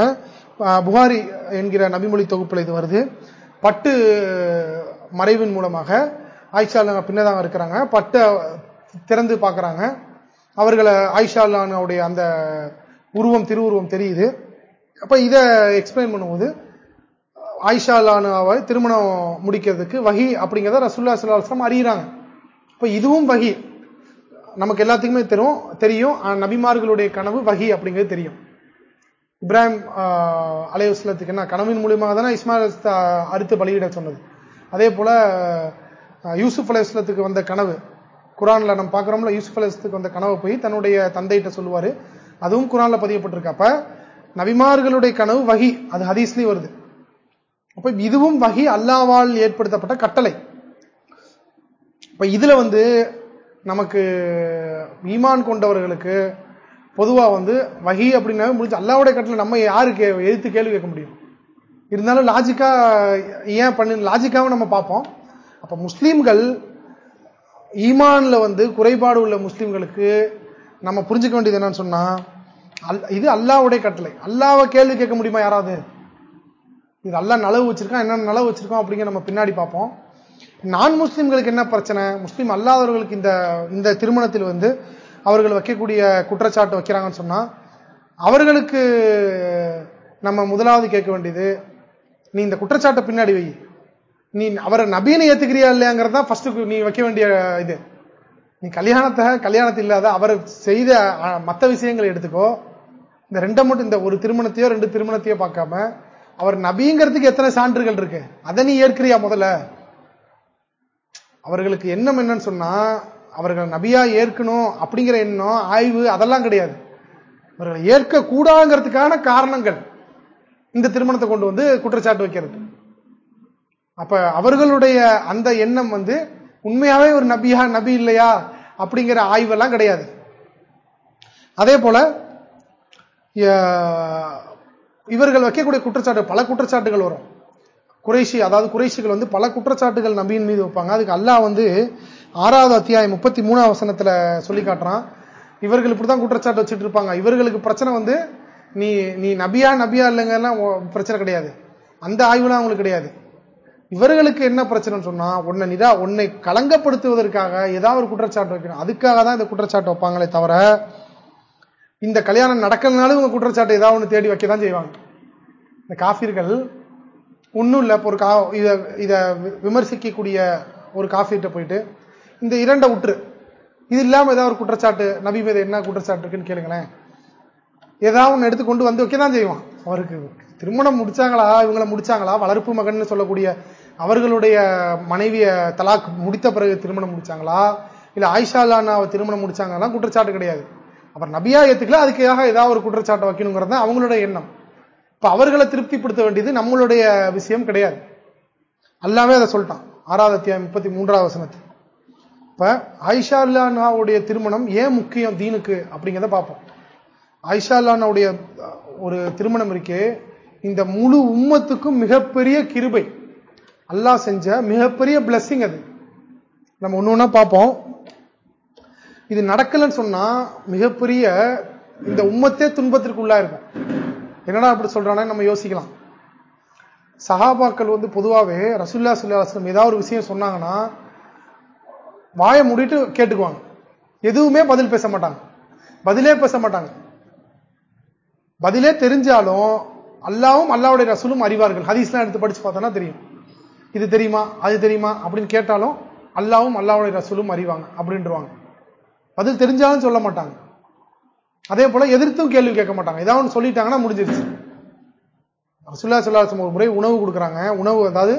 புகாரி என்கிற நபிமொழி தொகுப்பில் இது வருது. பட்டு மறைவின் மூலமாக ஆயிஷா அல்லா பின்னதாக இருக்கிறாங்க. பட்டை திறந்து பார்க்குறாங்க. அவர்களை ஆயிஷா அல்லானுடைய அந்த உருவம் திருவுருவம் தெரியுது. அப்ப இதை எக்ஸ்பிளைன் பண்ணும்போது ஆயிஷா திருமணம் முடிக்கிறதுக்கு வகி அப்படிங்கிறத ரசுல்லா சுல்லாஸ்லாம் அறிகிறாங்க இப்போ இதுவும் வகி. நமக்கு எல்லாத்துக்குமே தெரியும் தெரியும். நபிமார்களுடைய கனவு வகி அப்படிங்கிறது தெரியும். இப்ராஹிம் அலையுஸ்லத்துக்கு என்ன? கனவின் மூலியமாக தானே இஸ்மாயில் அறுத்து பலியிட சொன்னது. அதே போல யூசுப் அலையுஸ்லத்துக்கு வந்த கனவு. குரான்ல நம்ம பார்க்குறோம்ல யூசுப் அலையுஸ்லத்துக்கு வந்த கனவை போய் தன்னுடைய தந்தைகிட்ட சொல்லுவாரு. அதுவும் குரான்ல பதியப்பட்டிருக்கப்ப நபிமார்களுடைய கனவு வகி. அது ஹதீஸ்லயும் வருது. அப்ப இதுவும் வகி அல்லாவால் ஏற்படுத்தப்பட்ட கட்டளை. இப்ப இதுல வந்து நமக்கு ஈமான் கொண்டவர்களுக்கு பொதுவா வந்து வகி அப்படின்னா முடிஞ்சு அல்லாவுடைய கட்டளை நம்ம யாருக்கு எதிர்த்து கேள்வி கேட்க முடியும்? இருந்தாலும் லாஜிக்கா ஏன் பண்ணு லாஜிக்காவும் நம்ம பார்ப்போம். அப்ப முஸ்லீம்கள் ஈமான்ல வந்து குறைபாடு உள்ள முஸ்லீம்களுக்கு நம்ம புரிஞ்சுக்க வேண்டியது என்னன்னு சொன்னா இது அல்லாவுடைய கட்டளை. அல்லாவை கேள்வி கேட்க முடியுமா யாராவது? இது அல்லா நலவு வச்சிருக்கான் என்ன நலவு வச்சிருக்கோம் அப்படிங்கிற நம்ம பின்னாடி பார்ப்போம். நான் முஸ்லீம்களுக்கு என்ன பிரச்சனை? முஸ்லீம் அல்லாதவர்களுக்கு இந்த இந்த திருமணத்தில் வந்து அவர்கள் வைக்கக்கூடிய குற்றச்சாட்டு வைக்கிறாங்கன்னு சொன்னா அவர்களுக்கு நம்ம முதலாவது கேட்க வேண்டியது நீ இந்த குற்றச்சாட்டை பின்னாடி வை. நீ அவரை நபீனை ஏத்துக்கிறியா இல்லையாங்கிறது தான் நீ வைக்க வேண்டிய இது. நீ கல்யாணத்தை கல்யாணத்தை இல்லாத அவர் செய்த மற்ற விஷயங்களை எடுத்துக்கோ. இந்த ரெண்டை மட்டும் இந்த ஒரு திருமணத்தையோ ரெண்டு திருமணத்தையோ பார்க்காம அவர் நபிங்கிறதுக்கு எத்தனை சான்றுகள் இருக்கு? அதை நீ ஏற்கிறியா முதல்ல? அவர்களுக்கு எண்ணம் என்னன்னு சொன்னா அவர்கள் நபியா ஏற்கணும் அப்படிங்கிற எண்ணம் ஆய்வு அதெல்லாம் கிடையாது. அவர்களை ஏற்க கூடாங்கிறதுக்கான காரணங்கள் இந்த திருமணத்தை கொண்டு வந்து குற்றச்சாட்டு வைக்கிறது. அப்ப அவர்களுடைய அந்த எண்ணம் வந்து உண்மையாவே ஒரு நபியா நபி இல்லையா அப்படிங்கிற ஆய்வெல்லாம் கிடையாது. அதே போல இவர்கள் வைக்கக்கூடிய குற்றச்சாட்டு பல குற்றச்சாட்டுகள் வரும். குறைசி அதாவது குறைசிகள் வந்து பல குற்றச்சாட்டுகள் நபியின் மீது வைப்பாங்க. அதுக்கு அல்லாஹ் வந்து ஆறாவது அத்தியாயம் முப்பத்தி மூணாவது வசனத்துல சொல்லி காட்டுறான். இவர்கள் இப்படிதான் குற்றச்சாட்டு வச்சுட்டு இருப்பாங்க. இவர்களுக்கு பிரச்சனை வந்து நீ நீ நபியா நபியா இல்லைங்கலாம் பிரச்சனை கிடையாது. அந்த ஆய்வுலாம் அவங்களுக்கு கிடையாது. இவர்களுக்கு என்ன பிரச்சனைன்னு சொன்னா உன்னை நிதா உன்னை களங்கப்படுத்துவதற்காக ஏதாவது ஒரு குற்றச்சாட்டு வைக்கணும். அதுக்காக தான் இந்த குற்றச்சாட்டு வைப்பாங்களே தவிர இந்த கல்யாணம் நடக்கிறதுனால உங்க குற்றச்சாட்டு ஏதாவது ஒன்று தேடி வைக்க தான் செய்வாங்க. இந்த காஃபிர்கள் ஒன்றும் இல்லை ஒரு கா இதை இதை விமர்சிக்கக்கூடிய ஒரு காஃபிகிட்ட போயிட்டு இந்த இரண்டை உற்று. இது இல்லாமல் ஏதாவது ஒரு குற்றச்சாட்டு நபி மீது என்ன குற்றச்சாட்டு இருக்குன்னு கேளுங்களேன். ஏதாவது ஒன்று எடுத்து கொண்டு வந்து வைக்க தான் செய்வான். அவருக்கு திருமணம் முடிச்சாங்களா இவங்களை முடிச்சாங்களா வளர்ப்பு மகன் சொல்லக்கூடிய அவர்களுடைய மனைவிய தலாக் முடித்த பிறகு திருமணம் முடிச்சாங்களா இல்லை ஆயிஷா அல்லானாவை திருமணம் முடிச்சாங்கன்னா குற்றச்சாட்டு கிடையாது. அவர் நபியா ஏத்துக்கல அதுக்காக ஏதாவது ஒரு குற்றச்சாட்டை வைக்கணுங்கிறது அவங்களுடைய எண்ணம். இப்ப அவர்களை திருப்திப்படுத்த வேண்டியது நம்மளுடைய விஷயம் கிடையாது. அல்லாமே அதை சொல்லிட்டான். ஆறாவது அத்தியாயம் முப்பத்தி மூன்றாவது வசனத்து இப்ப ஆயிஷா அல்லானாவுடைய திருமணம் ஏன் முக்கியம் தீனுக்கு அப்படிங்கிறத பார்ப்போம். ஆயிஷா அல்லானாவுடைய ஒரு திருமணம் இருக்கே இந்த முழு உம்மத்துக்கும் மிகப்பெரிய கிருபை. அல்லாஹ் செஞ்ச மிகப்பெரிய பிளஸ்ஸிங் அது. நம்ம ஒண்ணு ஒன்னா பார்ப்போம். இது நடக்கலன்னு சொன்னா மிகப்பெரிய இந்த உம்மத்தே துன்பத்திற்கு உள்ளா இருக்கும் என்னடா அப்படி சொல்றானே நம்ம யோசிக்கலாம். சஹாபாக்கள் வந்து பொதுவாகவே ரசுல்லா சுல்லாஸ்லம் ஏதாவது ஒரு விஷயம் சொன்னாங்கன்னா வாயை மூடிட்டு கேட்டுக்குவாங்க. எதுவுமே பதில் பேச மாட்டாங்க. பதிலே பேச மாட்டாங்க. பதிலே தெரிஞ்சாலும் அல்லாவும் அல்லாவுடைய ரசூலும் அறிவார்கள். ஹதீஸ்லாம் எடுத்து படிச்சு பார்த்தோன்னா தெரியும். இது தெரியுமா? அது தெரியுமா? அப்படின்னு கேட்டாலும் அல்லாவும் அல்லாவுடைய ரசூலும் அறிவாங்க. அப்படின்றவாங்க. பதில் தெரிஞ்சாலும் சொல்ல மாட்டாங்க. அதே போல எதிர்த்தும் கேள்வி கேட்க மாட்டாங்க. ஏதாவது ஒன்று சொல்லிட்டாங்கன்னா முடிஞ்சிருச்சு. ரசுல்லா சொல்லாசம் ஒரு முறை உணவு கொடுக்குறாங்க. உணவு அதாவது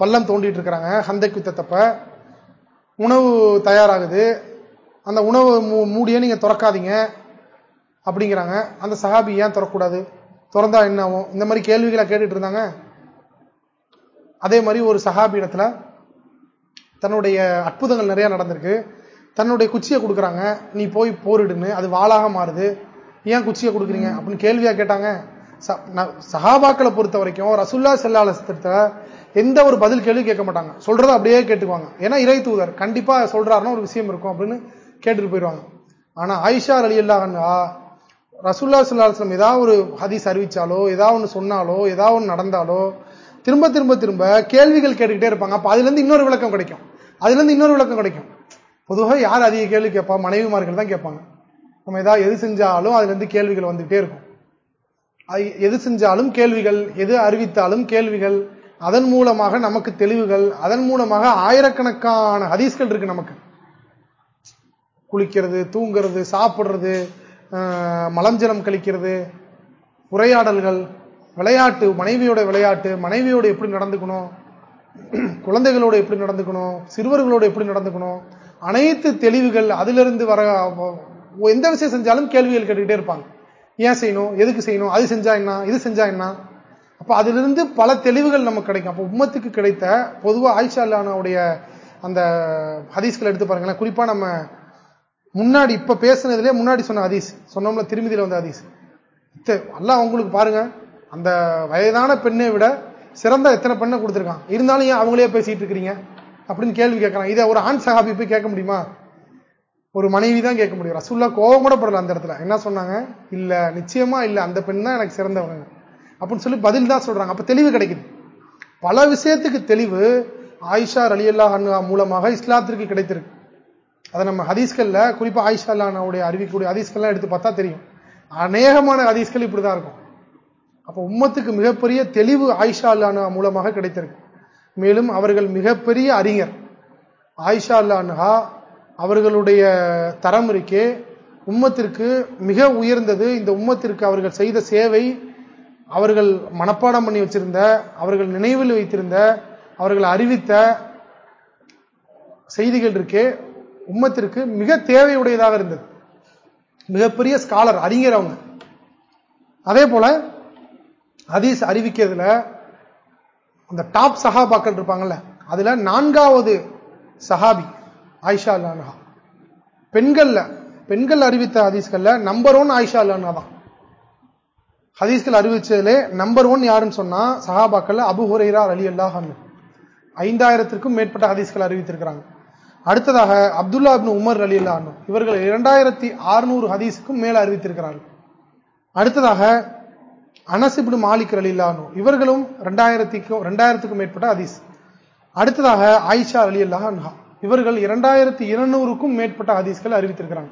பள்ளம் தோண்டிட்டு இருக்கிறாங்க. ஹந்தை குத்தத்தப்ப உணவு தயாராகுது. அந்த உணவு மூடியே நீங்க திறக்காதீங்க அப்படிங்கிறாங்க. அந்த சஹாபி ஏன் திறக்கூடாது திறந்தா என்ன ஆகும்? இந்த மாதிரி கேள்விகளை கேட்டுட்டு இருந்தாங்க. அதே மாதிரி ஒரு சஹாபி இடத்துல தன்னுடைய அற்புதங்கள் நிறைய நடந்திருக்கு. தன்னுடைய குச்சியை கொடுக்குறாங்க நீ போய் போரிடுன்னு அது வாளாக மாறுது. ஏன் குச்சியை கொடுக்குறீங்க? அப்படின்னு கேள்வியா கேட்டாங்க. சஹாபாக்களை பொறுத்த வரைக்கும் ரசுல்லா செல்லாலசத்தை எந்த ஒரு பதில் கேள்வி கேட்க மாட்டாங்க. சொல்றதை அப்படியே கேட்டுக்குவாங்க. ஏன்னா இறை தூதர் கண்டிப்பா சொல்றாருன்னா ஒரு விஷயம் இருக்கும் அப்படின்னு கேட்டுட்டு போயிடுவாங்க. ஆனா ஆயிஷா அலி அல்லாஹா ரசுல்லா சுல்லாஸ்லம் ஏதாவது ஒரு ஹதீஸ் அறிவிச்சாலோ ஏதாவது ஒன்று சொன்னாலோ ஏதாவது ஒன்று நடந்தாலோ திரும்ப திரும்ப திரும்ப கேள்விகள் கேட்டுக்கிட்டே இருப்பாங்க. அப்ப அதுல இருந்து இன்னொரு விளக்கம் கிடைக்கும். அதுல இருந்து இன்னொரு விளக்கம் கிடைக்கும். பொதுவாக யார் அதிக கேள்வி கேட்பா? மனைவிமார்கள் தான் கேட்பாங்க. நம்ம ஏதாவது எது செஞ்சாலும் அதுலேருந்து கேள்விகள் வந்துகிட்டே இருக்கும். எது செஞ்சாலும் கேள்விகள் எது அறிவித்தாலும் கேள்விகள் அதன் மூலமாக நமக்கு தெளிவுகள் அதன் மூலமாக ஆயிரக்கணக்கான ஹதீஸ்கள் இருக்கு நமக்கு. குளிக்கிறது தூங்குறது சாப்பிடுறது மலஞ்சலம் கழிக்கிறது உரையாடல்கள் விளையாட்டு மனைவியோட விளையாட்டு மனைவியோட எப்படி நடந்துக்கணும் குழந்தைகளோட எப்படி நடந்துக்கணும் சிறுவர்களோட எப்படி நடந்துக்கணும் அனைத்து தெளிவுகள் அதிலிருந்து வர எந்த விஷயம் செஞ்சாலும் கேள்விகள் கேட்டுக்கிட்டே இருப்பாங்க. ஏன் செய்யணும்? எதுக்கு செய்யணும்? அது செஞ்சா என்ன? இது செஞ்சா என்ன? அப்ப அதிலிருந்து பல தெளிவுகள் நமக்கு கிடைக்கும். அப்ப உம்மத்துக்கு கிடைத்த பொதுவாக ஆயிஷா அந்த ஹதீஸ்கள் எடுத்து பாருங்களேன். குறிப்பா நம்ம முன்னாடி இப்ப பேசுனதுலேயே முன்னாடி சொன்ன ஹதீஸ். சொன்னோம்ல திருமதியில வந்த ஹதீஸ். அல்ல உங்களுக்கு பாருங்க. அந்த வயதான பெண்ணை விட சிறந்த எத்தனை பெண்ணை கொடுத்துருக்கான்? இருந்தாலும் ஏன் அவங்களே பேசிட்டு இருக்கிறீங்க? அப்படின்னு கேள்வி கேட்கலாம் இதை ஒரு ஆண் சகாபி போய் கேட்க முடியுமா? ஒரு மனைவி தான் கேட்க முடியும். ரசூல்லா கோபம் கூட படல அந்த இடத்துல. என்ன சொன்னாங்க? இல்ல நிச்சயமா இல்ல அந்த பெண் தான் எனக்கு சிறந்தவங்க. அப்படின்னு சொல்லி பதில் தான் சொல்றாங்க. அப்ப தெளிவு கிடைக்குது. பல விஷயத்துக்கு தெளிவு ஆயிஷா அலி மூலமாக இஸ்லாத்திற்கு கிடைத்திருக்கு. அதை நம்ம ஹதீஸ்கல்ல குறிப்பா ஆயிஷா அல்லானாவுடைய அறிவிக்கூடிய ஹதீஸ்கள்லாம் எடுத்து பார்த்தா தெரியும். அநேகமான ஹதீஸ்கள் இப்படிதான் இருக்கும். அப்ப உம்மத்துக்கு மிகப்பெரிய தெளிவு ஆயிஷா அல்லானா மூலமாக கிடைத்திருக்கு. மேலும் அவர்கள் மிகப்பெரிய அறிஞர். ஆயிஷா அல்லான்ஹா அவர்களுடைய தரம் இருக்கே. உம்மத்திற்கு மிக உயர்ந்தது. இந்த உம்மத்திற்கு அவர்கள் செய்த சேவை அவர்கள் மனப்பாடம் பண்ணி வச்சிருந்த அவர்கள் நினைவில் வைத்திருந்த அவர்கள் அறிவித்த செய்திகள் இருக்கே. உம்மத்திற்கு மிக தேவையுடையதாக இருந்தது. மிகப்பெரிய ஸ்காலர் அறிஞர் அவங்க. அதே போல ஹதீஸ் அறிவிக்கிறதுல அந்த டாப் சஹாபாக்கள் இருப்பாங்கல்ல அதுல நான்காவது சஹாபி ஆயிஷா அல்லானா பெண்கள்ல பெண்கள் அறிவித்த ஹதீஸ்கள்ல நம்பர் ஒன் ஆயிஷா அல்லானா தான். ஹதீஸ்கள் அறிவிச்சதுலே நம்பர் ஒன் யாருன்னு சொன்னா சஹாபாக்கள் அபு ஹுரைரா அலி அல்லாஹ் ஐந்தாயிரத்திற்கும் மேற்பட்ட ஹதீஸ்கள் அறிவித்திருக்கிறாங்க. அடுத்ததாக அப்துல்லா அப்னு உமர் அலி அல்லா இவர்கள் இரண்டாயிரத்தி அறுநூறு ஹதீஸுக்கும் மேல அறிவித்திருக்கிறார்கள். அடுத்ததாக அனசிபிடு மாலிக் அலி இல்லானு இவர்களும் ரெண்டாயிரத்திக்கும் ரெண்டாயிரத்துக்கும் மேற்பட்ட ஹதீஸ். அடுத்ததாக ஆயிஷா அலி அல்லாஹ் இவர்கள் இரண்டாயிரத்தி இருநூறுக்கும் மேற்பட்ட ஹதீஸ்கள் அறிவித்திருக்கிறாங்க.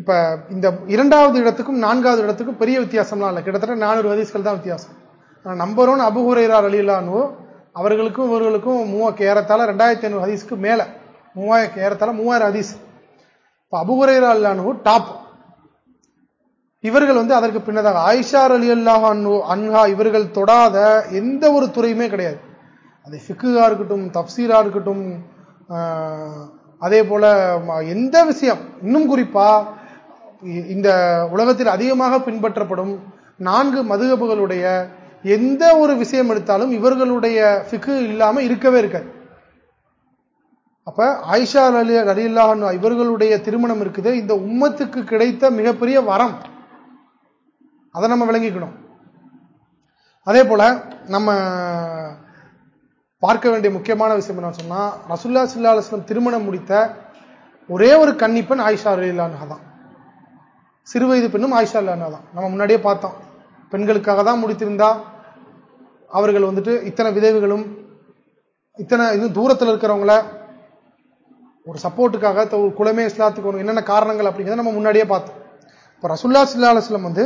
இப்ப இந்த இரண்டாவது இடத்துக்கும் நான்காவது இடத்துக்கும் பெரிய வித்தியாசம்லாம் இல்லை. கிட்டத்தட்ட நானூறு ஹதீஸ்கள் தான் வித்தியாசம். நம்பர் ஒன் அபுஹுரைரார் அலிலானு அவர்களுக்கும் இவர்களுக்கும் மூவாக்கு ஏறத்தால ரெண்டாயிரத்தி ஐநூறு ஹதீஸ்க்கு மேல. மூவாயிரம் ஏறத்தால மூவாயிரம் ஹதீஸ். இப்ப அபுஹுரைரா அல்லானு டாப் இவர்கள் வந்து அதற்கு பின்னதாக ஆயிஷார் அலி அல்லாஹ் அன்ஹா இவர்கள் தொடாத எந்த ஒரு துறையுமே கிடையாது. அது ஃபிக்குகா இருக்கட்டும் தப்சீரா இருக்கட்டும் அதே போல எந்த விஷயம் இன்னும் குறிப்பா இந்த உலகத்தில் அதிகமாக பின்பற்றப்படும் நான்கு மதுகபுகளுடைய எந்த ஒரு விஷயம் எடுத்தாலும் இவர்களுடைய ஃபிக்கு இல்லாம இருக்கவே இருக்காது. அப்ப ஆயிஷா அலி அலி இவர்களுடைய திருமணம் இருக்குது. இந்த உம்மத்துக்கு கிடைத்த மிகப்பெரிய வரம் அதை நம்ம விளங்கிக்கணும். அதே போல நம்ம பார்க்க வேண்டிய முக்கியமான விஷயம் என்ன சொன்னா ரசுல்லா சுல்லா அலுவலம் திருமணம் முடித்த ஒரே ஒரு கன்னிப்பெண் ஆயிஷா அலில்லானா தான். சிறுவயது பெண்ணும் ஆயிஷா அல்லானா தான். நம்ம முன்னாடியே பார்த்தோம். பெண்களுக்காக தான் முடித்திருந்தா அவர்கள் வந்துட்டு இத்தனை விதவுகளும் இத்தனை இது தூரத்தில் இருக்கிறவங்கள ஒரு சப்போர்ட்டுக்காக ஒரு குலமே இஸ்லாத்துக்கு என்னென்ன காரணங்கள் அப்படிங்கிறத நம்ம முன்னாடியே பார்த்தோம். இப்போ ரசுல்லா சுல்லா அலுவலம் வந்து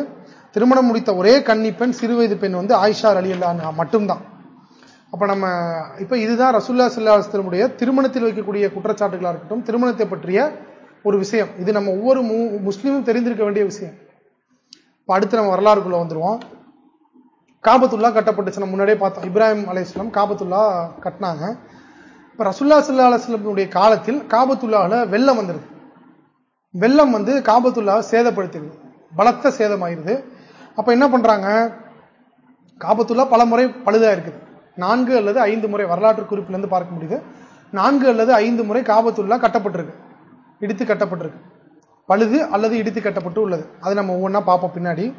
திருமணம் முடித்த ஒரே கன்னி பெண் பெண் வந்து ஆயிஷா அலி அல்லா மட்டும்தான். அப்ப நம்ம இப்ப இதுதான் ரசுல்லா சல்லாஸ்லமுடைய திருமணத்தில் வைக்கக்கூடிய குற்றச்சாட்டுகளா இருக்கட்டும் திருமணத்தை பற்றிய ஒரு விஷயம். இது நம்ம ஒவ்வொரு முஸ்லீமும் தெரிந்திருக்க வேண்டிய விஷயம். இப்ப அடுத்து நம்ம வரலாறுக்குள்ள வந்துருவோம். காபத்துல்லா கட்டப்பட்டுச்சு நம்ம முன்னாடியே பார்த்தோம். இப்ராஹிம் அலையாம் காபத்துல்லா கட்டினாங்க. இப்ப ரசுல்லா சல்லா அலுவலமுடைய காலத்தில் காபத்துல்லாவில் வெள்ளம் வந்துருது. வெள்ளம் வந்து காபத்துல்லாவை சேதப்படுத்திடுது பலத்த சேதமாயிருது. அப்ப என்ன பண்றாங்க? காபத்துல்லா பல முறை பழுதா இருக்குது. நான்கு அல்லது ஐந்து முறை வரலாற்று குறிப்பிலேருந்து பார்க்க முடியுது. நான்கு அல்லது ஐந்து முறை காபத்துல்லா கட்டப்பட்டிருக்கு. இடித்து கட்டப்பட்டிருக்கு. பழுது அல்லது இடித்து கட்டப்பட்டு உள்ளது. அதை நம்ம ஒவ்வொன்றா பார்ப்போம் பின்னாடி.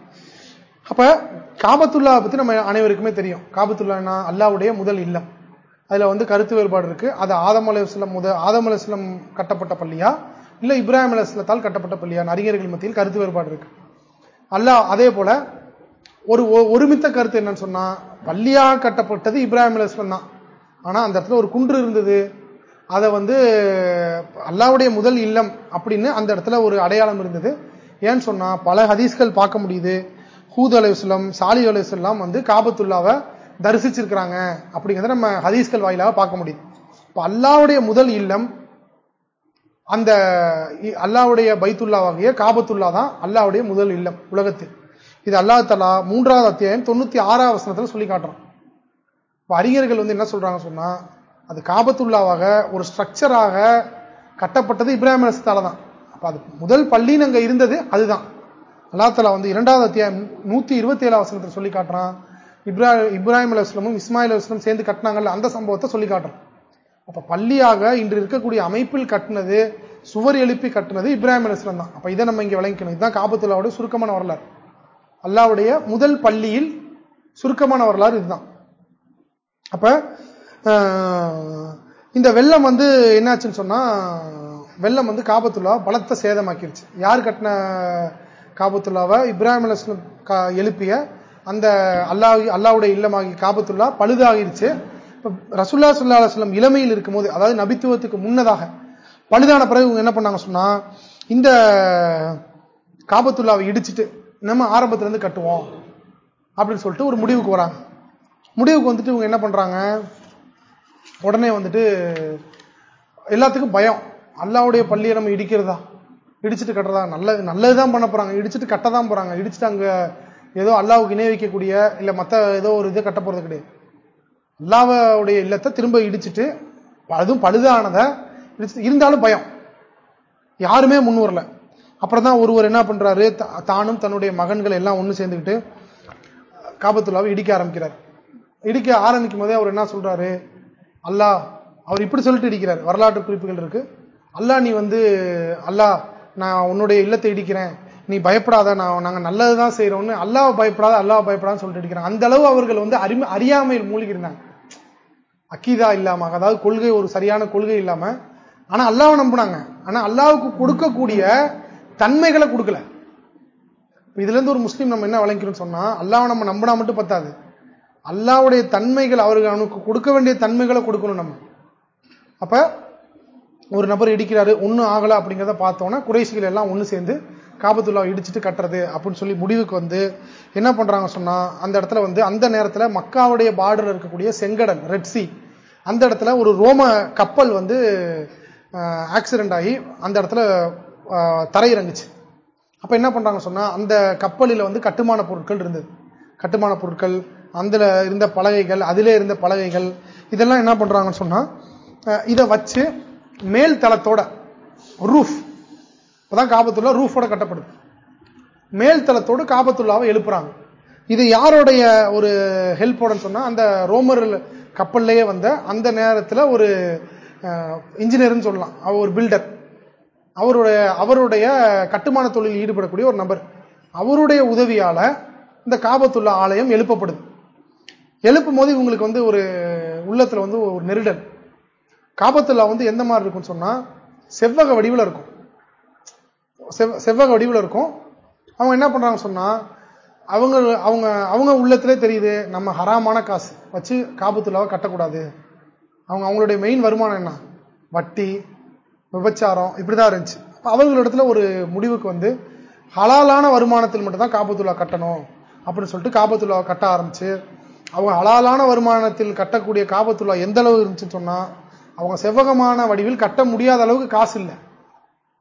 அப்ப காபத்துல்லா பத்தி நம்ம அனைவருக்குமே தெரியும். காபத்துல்லா அல்லாவுடைய முதல் இல்லம். அதுல வந்து கருத்து வேறுபாடு இருக்கு. அது ஆதம் அலுவலம் முதல் ஆதம் அலுவலம் கட்டப்பட்ட பள்ளியா? இல்ல இப்ராஹிம் அலுவலத்தால் கட்டப்பட்ட பள்ளியா? அறிஞர்கள் மத்தியில் கருத்து வேறுபாடு இருக்கு. அல்லாஹ் அதே போல ஒரு ஒருமித்த கருத்து என்னன்னு சொன்னா பள்ளியாக கட்டப்பட்டது இப்ராஹிம் அலுவலம் தான். ஆனா அந்த இடத்துல ஒரு குன்று இருந்தது. அதை வந்து அல்லாவுடைய முதல் இல்லம் அப்படின்னு அந்த இடத்துல ஒரு அடையாளம் இருந்தது. ஏன்னு சொன்னா பல ஹதீஸ்கள் பார்க்க முடியுது. ஹூத் அலுவலம் சாலி அலுவலாம் வந்து காபத்துல்லாவை தரிசிச்சிருக்கிறாங்க அப்படிங்கிறத நம்ம ஹதீஸ்கள் வாயிலாக பார்க்க முடியுது. இப்ப அல்லாவுடைய முதல் இல்லம் அந்த அல்லாவுடைய பைத்துல்லாவாகிய காபத்துல்லா தான் அல்லாவுடைய முதல் இல்லம் உலகத்தில். இது அல்லா தலா மூன்றாவது அத்தியாயம் தொண்ணூத்தி ஆறாவது வசனத்துல சொல்லி காட்டுறோம் அறிஞர்கள் வந்து என்ன சொல்றாங்க சொன்னா அது காபத்துல்லாவாக ஒரு ஸ்ட்ரக்சராக கட்டப்பட்டது இப்ராஹிம் அலசத்தால தான். அப்ப அது முதல் பள்ளின்னு அங்க இருந்தது அதுதான். அல்லா தலா வந்து இரண்டாவது அத்தியாயம் நூத்தி இருபத்தி ஏழாவது வசனத்தில் சொல்லி காட்டுறான். இப்ரா இப்ராஹிம் அலுவலமும் இஸ்மாயில் அலுவலம் சேர்ந்து கட்டினாங்கல்ல அந்த சம்பவத்தை சொல்லி காட்டுறோம் அப்ப பள்ளியாக இன்று இருக்கக்கூடிய அமைப்பில் கட்டினது சுவர் எழுப்பி கட்டினது இப்ராஹிம் அலுவலம் தான். அப்ப இதை நம்ம இங்க விளங்கிக்கணும். இதுதான் காபத்துல்லாவுடைய சுருக்கமான வரலாறு. அல்லாவுடைய முதல் பள்ளியில் சுருக்கமான வரலாறு இதுதான். அப்ப இந்த வெள்ளம் வந்து என்னாச்சுன்னு சொன்னா வெள்ளம் வந்து காபத்துல்லா பலத்த சேதமாக்கிருச்சு. யார் கட்டின காபத்துல்லாவை? இப்ராஹிம் அலிஸ்லம் எழுப்பிய அந்த அல்லாஹ் அல்லாவுடைய இல்லமாகி காபத்துல்லா பழுதாகிருச்சு. ரசுல்லா சுல்லா அலுவலம் இளமையில் இருக்கும்போது அதாவது நபித்துவத்துக்கு முன்னதாக பழுதான பிறகு இவங்க என்ன பண்ணாங்க சொன்னா இந்த காபத்துல்லாவை இடிச்சிட்டு நம்ம ஆரம்பத்துல இருந்து கட்டுவோம் அப்படின்னு சொல்லிட்டு ஒரு முடிவுக்கு வராங்க. முடிவுக்கு வந்துட்டு இவங்க என்ன பண்றாங்க உடனே வந்துட்டு எல்லாத்துக்கும் பயம். அல்லாவுடைய பள்ளியை நம்ம இடிக்கிறதா? இடிச்சுட்டு கட்டுறதா? நல்லது நல்லதுதான் பண்ண போறாங்க. இடிச்சுட்டு கட்டதான் போறாங்க. இடிச்சுட்டு அங்க ஏதோ அல்லாவுக்கு இணை வைக்கக்கூடிய இல்ல மத்த ஏதோ ஒரு இதை கட்ட போறது கிடையாது. லாவாவுடைய இல்லத்தை திரும்ப இடிச்சுட்டு அதுவும் பழுதானத இருந்தாலும் பயம். யாருமே முன் வரல அப்புறம் தான் ஒருவர் என்ன பண்றாரு தானும் தன்னுடைய மகன்கள் எல்லாம் ஒண்ணு சேர்ந்துக்கிட்டு காபத்துல்லாவை இடிக்க ஆரம்பிக்கிறார். இடிக்க ஆரம்பிக்கும் போதே அவர் என்ன சொல்றாரு அல்லாஹ் அவர் இப்படி சொல்லிட்டு இடிக்கிறார். வரலாற்று குறிப்புகள் இருக்கு. அல்லா நீ வந்து அல்லாஹ் நான் உன்னுடைய இல்லத்தை இடிக்கிறேன். நீ பயப்படாத நான் நாங்க நல்லதுதான் செய்யறோம்னு அல்லாஹ் பயப்படாத அல்லாஹ் பயப்படாத சொல்லிட்டு இடிக்கிறேன் அந்த அளவு அவர்கள் வந்து அறிமை அறியாமையில் மூழ்கி இருந்தாங்க அக்கீதா இல்லாம அதாவது கொள்கை ஒரு சரியான கொள்கை இல்லாம ஆனா அல்லாவை நம்பினாங்க. ஆனா அல்லாவுக்கு கொடுக்கக்கூடிய தன்மைகளை கொடுக்கல. இதுல இருந்து ஒரு முஸ்லீம் நம்ம என்ன வழங்கிறோம் சொன்னா அல்லாவை நம்ம நம்பினா மட்டும் பத்தாது. அல்லாவுடைய தன்மைகள் அவர்கள் அவனுக்கு கொடுக்க வேண்டிய தன்மைகளை கொடுக்கணும் நம்ம. அப்ப ஒரு நபர் இடிக்கிறாரு ஒன்னும் ஆகல அப்படிங்கிறத பார்த்தோம்னா குறைசிகள் எல்லாம் ஒன்று சேர்ந்து காபத்துல்லா இடிச்சிட்டு கட்டுறது அப்படின்னு சொல்லி முடிவுக்கு வந்து என்ன பண்றாங்க சொன்னா அந்த இடத்துல வந்து அந்த நேரத்துல மக்காவுடைய பார்டர்ல இருக்கக்கூடிய செங்கடல் ரெட்சி அந்த இடத்துல ஒரு ரோம கப்பல் வந்து ஆக்சிடென்ட் ஆகி அந்த இடத்துல தரையிறங்குச்சு. அப்ப என்ன பண்றாங்க சொன்னா அந்த கப்பலில் வந்து கட்டுமான பொருட்கள் இருந்தது. கட்டுமான பொருட்கள் அதுல இருந்த பலகைகள் அதிலே இருந்த பலகைகள் இதெல்லாம் என்ன பண்றாங்கன்னு சொன்னா இதை வச்சு மேல் தளத்தோட ரூஃப் இப்பதான் காபத்துல்லா ரூஃபோட கட்டப்படுது. மேல் தளத்தோடு காபத்துல்லாவை எழுப்புறாங்க. இது யாருடைய ஒரு ஹெல்ப்போடன்னு சொன்னா அந்த ரோமர் கப்பல்லையே வந்த அந்த நேரத்தில் ஒரு இன்ஜினியர்னு சொல்லலாம். அவர் ஒரு பில்டர் அவருடைய அவருடைய கட்டுமான தொழில் ஈடுபடக்கூடிய ஒரு நபர். அவருடைய உதவியால இந்த காபத்துள்ள ஆலயம் எழுப்பப்படுது. எழுப்பும் போது இவங்களுக்கு வந்து ஒரு உள்ளத்துல வந்து ஒரு நெருடல். காபத்துல்லா வந்து எந்த மாதிரி இருக்கும்னு சொன்னா செவ்வக வடிவில் இருக்கும். செவ்வக வடிவில் இருக்கும். அவங்க என்ன பண்றாங்க சொன்னா அவங்க அவங்க அவங்க உள்ளத்திலே தெரியுது நம்ம ஹராமான காசு வச்சு காபத்துலாவை கட்டக்கூடாது. அவங்க அவங்களுடைய மெயின் வருமானம் என்ன? வட்டி விபச்சாரம் இப்படிதான் இருந்துச்சு. அவர்களிடத்துல ஒரு முடிவுக்கு வந்து ஹலாலான வருமானத்தில் மட்டும்தான் காபத்துலா கட்டணும் அப்படின்னு சொல்லிட்டு காபத்துலாவை கட்ட ஆரம்பிச்சு அவங்க ஹலாலான வருமானத்தில் கட்டக்கூடிய காபத்துலா எந்த அளவு இருந்துச்சுன்னு சொன்னா அவங்க செவ்வகமான வடிவில் கட்ட முடியாத அளவுக்கு காசு இல்லை.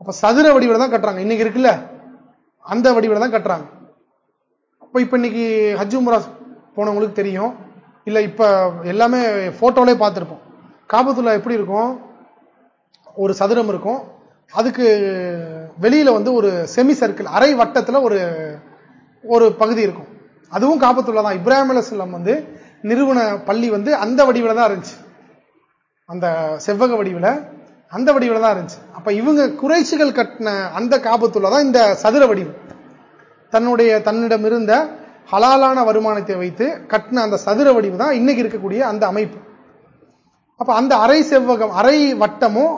அப்ப சதுர வடிவில் தான் கட்டுறாங்க. இன்னைக்கு இருக்குல்ல? அந்த வடிவில் தான் கட்டுறாங்க. அப்ப இப்ப இன்னைக்கு ஹஜ் உம்ரா போனவங்களுக்கு தெரியும். இல்ல இப்ப எல்லாமே போட்டோலே பார்த்திருப்போம். காபத்துல்லா எப்படி இருக்கும்? ஒரு சதுரம் இருக்கும். அதுக்கு வெளியில வந்து ஒரு செமி சர்க்கிள் அரை வட்டத்துல ஒரு ஒரு பகுதி இருக்கும். அதுவும் காபத்துள்ள தான். இப்ராஹிம் அலுவலம் வந்து நிறுவன பள்ளி வந்து அந்த வடிவில் தான் இருந்துச்சு. அந்த செவ்வக வடிவில். அந்த வடிவில் தான் இருந்துச்சு. அப்ப இவங்க குறைச்சிகள் கட்டின அந்த காபத்துள்ள தான் இந்த சதுர வடிவு தன்னுடைய தன்னிடம் இருந்த ஹலாலான வருமானத்தை வைத்து கட்டின அந்த சதுர வடிவு தான் இன்னைக்கு இருக்கக்கூடிய அந்த அமைப்பு. அப்ப அந்த அரை செவ்வகம் அரை வட்டமும்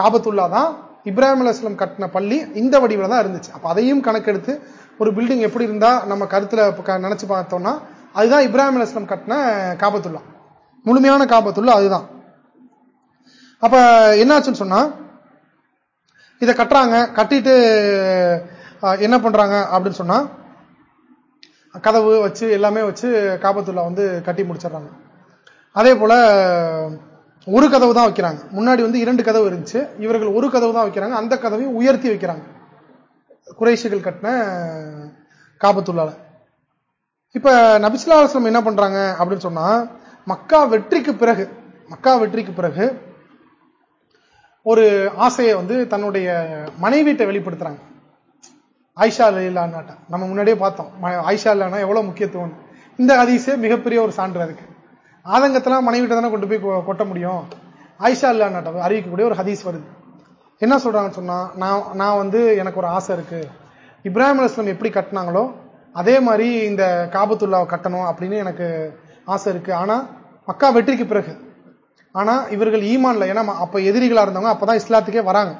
காபத்துல்லா தான் இப்ராஹிம் அலுவலம் கட்டின பள்ளி இந்த வடிவில் தான் இருந்துச்சு. அப்ப அதையும் கணக்கெடுத்து ஒரு பில்டிங் எப்படி இருந்தா நம்ம கருத்துல நினைச்சு பார்த்தோம்னா அதுதான் இப்ராஹிம் அலுவலம் கட்டின காபத்துள்ளா. முழுமையான காபத்துல்லா அதுதான். அப்ப என்னாச்சுன்னு சொன்னா இதை கட்டுறாங்க கட்டிட்டு என்ன பண்றாங்க அப்படின்னு சொன்னா கதவு வச்சு எல்லாமே வச்சு காபத்துல்லா வந்து கட்டி முடிச்சிடுறாங்க. அதே போல ஒரு கதவு தான் வைக்கிறாங்க. முன்னாடி வந்து இரண்டு கதவு இருந்துச்சு. இவர்கள் ஒரு கதவு தான் வைக்கிறாங்க. அந்த கதவையும் உயர்த்தி வைக்கிறாங்க. குறைசிகள் கட்டின காபத்துள்ளால இப்ப நபிசுல்லாஸ்லம் என்ன பண்றாங்க அப்படின்னு சொன்னா மக்கா வெற்றிக்கு பிறகு மக்கா வெற்றிக்கு பிறகு ஒரு ஆசையை வந்து தன்னுடைய மனைவிட்ட வெளிப்படுத்துறாங்க. ஆயிஷா லீலான்னாட்ட நம்ம முன்னாடியே பார்த்தோம். ஆயிஷா இல்லானா எவ்வளவு முக்கியத்துவம்? இந்த அதிசய மிகப்பெரிய ஒரு சான்று அதுக்கு. ஆதங்கத்தெல்லாம் மனைவிட்ட தானே கொண்டு போய் கொட்ட முடியும்? ஆயிஷா இல்லாட்ட அறிவிக்கக்கூடிய ஒரு ஹதீஸ் வருது. என்ன சொல்றாங்கன்னு சொன்னா நான் நான் வந்து எனக்கு ஒரு ஆசை இருக்கு. இப்ராஹிம் அலுவலம் எப்படி கட்டினாங்களோ அதே மாதிரி இந்த காபத்துல்லாவை கட்டணும் அப்படின்னு எனக்கு ஆசை இருக்கு. ஆனா மக்கா வெற்றிக்கு பிறகு ஆனா இவர்கள் ஈமான்ல ஏன்னா அப்ப எதிரிகளா இருந்தவங்க அப்பதான் இஸ்லாத்துக்கே வராங்க.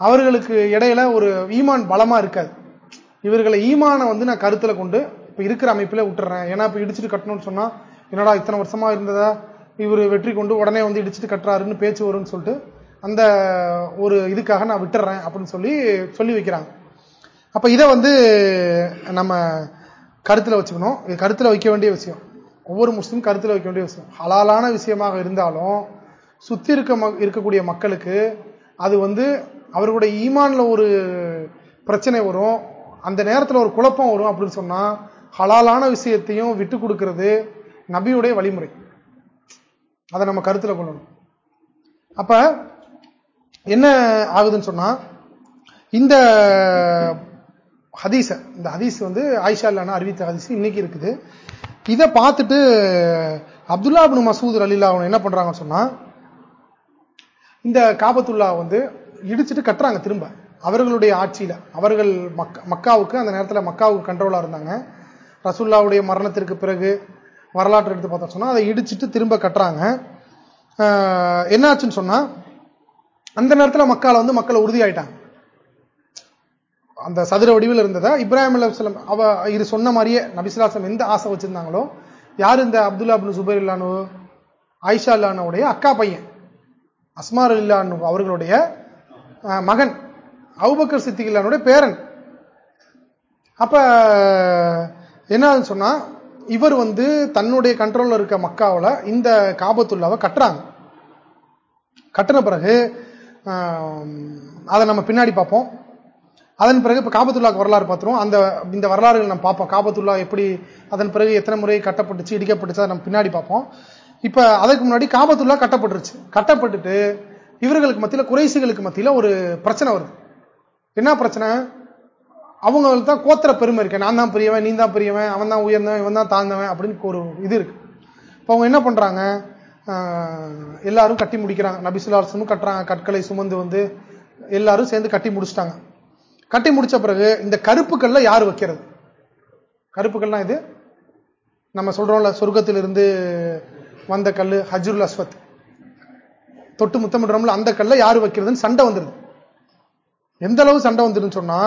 அவர்களுக்கு இடையில ஒரு ஈமான் பலமா இருக்காது. இவர்களை ஈமான வந்து நான் கருத்துல கொண்டு இப்ப இருக்கிற அமைப்புல விட்டுறேன். ஏன்னா இப்ப இடிச்சுட்டு கட்டணும்னு சொன்னா என்னடா இத்தனை வருஷமா இருந்ததா? இவர் வெற்றி கொண்டு உடனே வந்து இடிச்சுட்டு கட்டுறாருன்னு பேச்சு வரும்னு சொல்லிட்டு அந்த ஒரு இதுக்காக நான் விட்டுறேன் அப்படின்னு சொல்லி சொல்லி வைக்கிறாங்க. அப்ப இதை வந்து நம்ம கருத்துல வச்சுக்கணும். இது கருத்துல வைக்க வேண்டிய விஷயம். ஒவ்வொரு முஸ்லீம் கருத்துல வைக்க வேண்டிய விஷயம். ஹலாலான விஷயமாக இருந்தாலும் சுத்தி இருக்க இருக்கக்கூடிய மக்களுக்கு அது வந்து அவர்களுடைய ஈமான்ல ஒரு பிரச்சனை வரும் அந்த நேரத்தில் ஒரு குழப்பம் வரும் அப்படின்னு சொன்னா ஹலாலான விஷயத்தையும் விட்டு கொடுக்கிறது நபியுடைய வழிமுறை. அதை நம்ம கருத்தில் கொள்ளணும். அப்ப என்ன ஆகுதுன்னு சொன்னா இந்த ஹதீஸ இந்த ஹதீஸ் வந்து ஆயிஷா இல்லான அறிவித்த ஹதீஸ் இன்னைக்கு இருக்குது. இதை பார்த்துட்டு அப்துல்லா அபின் மசூத் அலிலா அவங்க என்ன பண்றாங்கன்னு சொன்னா இந்த காபத்துல்லா வந்து இடிச்சிட்டு கட்டுறாங்க திரும்ப. அவர்களுடைய ஆட்சியில அவர்கள் மக்காவுக்கு அந்த நேரத்தில் மக்காவுக்கு கண்ட்ரோலா இருந்தாங்க. ரசுல்லாவுடைய மரணத்திற்கு பிறகு வரலாற்று எடுத்து பார்த்தோம் சொன்னா அதை இடிச்சிட்டு திரும்ப கட்டுறாங்க. என்னாச்சுன்னு சொன்னா அந்த நேரத்தில் மக்கால வந்து மக்கள் உறுதியாயிட்டாங்க. அந்த சதுர வடிவில் இருந்ததா? இப்ராஹிம் அலுவலம் அவ இது சொன்ன மாதிரியே நபிசுலாசம் எந்த ஆசை வச்சிருந்தாங்களோ? யார் இந்த அப்துல்லா அப்னு சுபர் இல்லானு? ஆயிஷா இல்லானுடைய அக்கா பையன் அஸ்மார் இல்லானு அவர்களுடைய மகன் அவுபக்கர் சித்திக் இல்லானுடைய பேரன். அப்ப என்ன சொன்னா இவர் வந்து தன்னுடைய கண்ட்ரோல்ல இருக்க மக்காவில் இந்த காபத்துள்ளாவை கட்டுறாங்க. கட்டின பிறகு அதை நம்ம பின்னாடி பார்ப்போம். அதன் பிறகு இப்ப காபத்துல்லாக்கு வரலாறு பார்த்துருவோம். அந்த இந்த வரலாறுகள் நம்ம பார்ப்போம். காபத்துல்லா எப்படி அதன் பிறகு எத்தனை முறை கட்டப்பட்டுச்சு இடிக்கப்பட்டுச்சு நம்ம பின்னாடி பார்ப்போம். இப்ப அதுக்கு முன்னாடி காபத்துல்லா கட்டப்பட்டுருச்சு. கட்டப்பட்டுட்டு இவர்களுக்கு மத்தியில் குறைசிகளுக்கு மத்தியில் ஒரு பிரச்சனை வருது. என்ன பிரச்சனை? அவங்களுக்கு தான் கோத்திர பெருமை இருக்கு. நான் தான் பெரியவன் நீ தான் பெரியவன் அவன் தான் உயர்ந்தவன் இவன் தான் தாழ்ந்தவன் அப்படின்னு ஒரு இது இருக்கு. இப்போ அவங்க என்ன பண்றாங்க? எல்லாரும் கட்டி முடிக்கிறாங்க. நபிசுல்லாசனும் கட்டுறாங்க. கற்களை சுமந்து வந்து எல்லாரும் சேர்ந்து கட்டி முடிச்சிட்டாங்க. கட்டி முடிச்ச பிறகு இந்த கருப்புக்கள்ல யார் வைக்கிறது? கருப்புக்கள்லாம் இது நம்ம சொல்றோம்ல சொர்க்கத்திலிருந்து வந்த கல் ஹஜ்ருல் அஸ்வத். தொட்டு முத்தமிடுறோம்ல அந்த கல்ல யார் வைக்கிறதுன்னு சண்டை வந்துருது. எந்த அளவு சண்டை வந்துருன்னு சொன்னா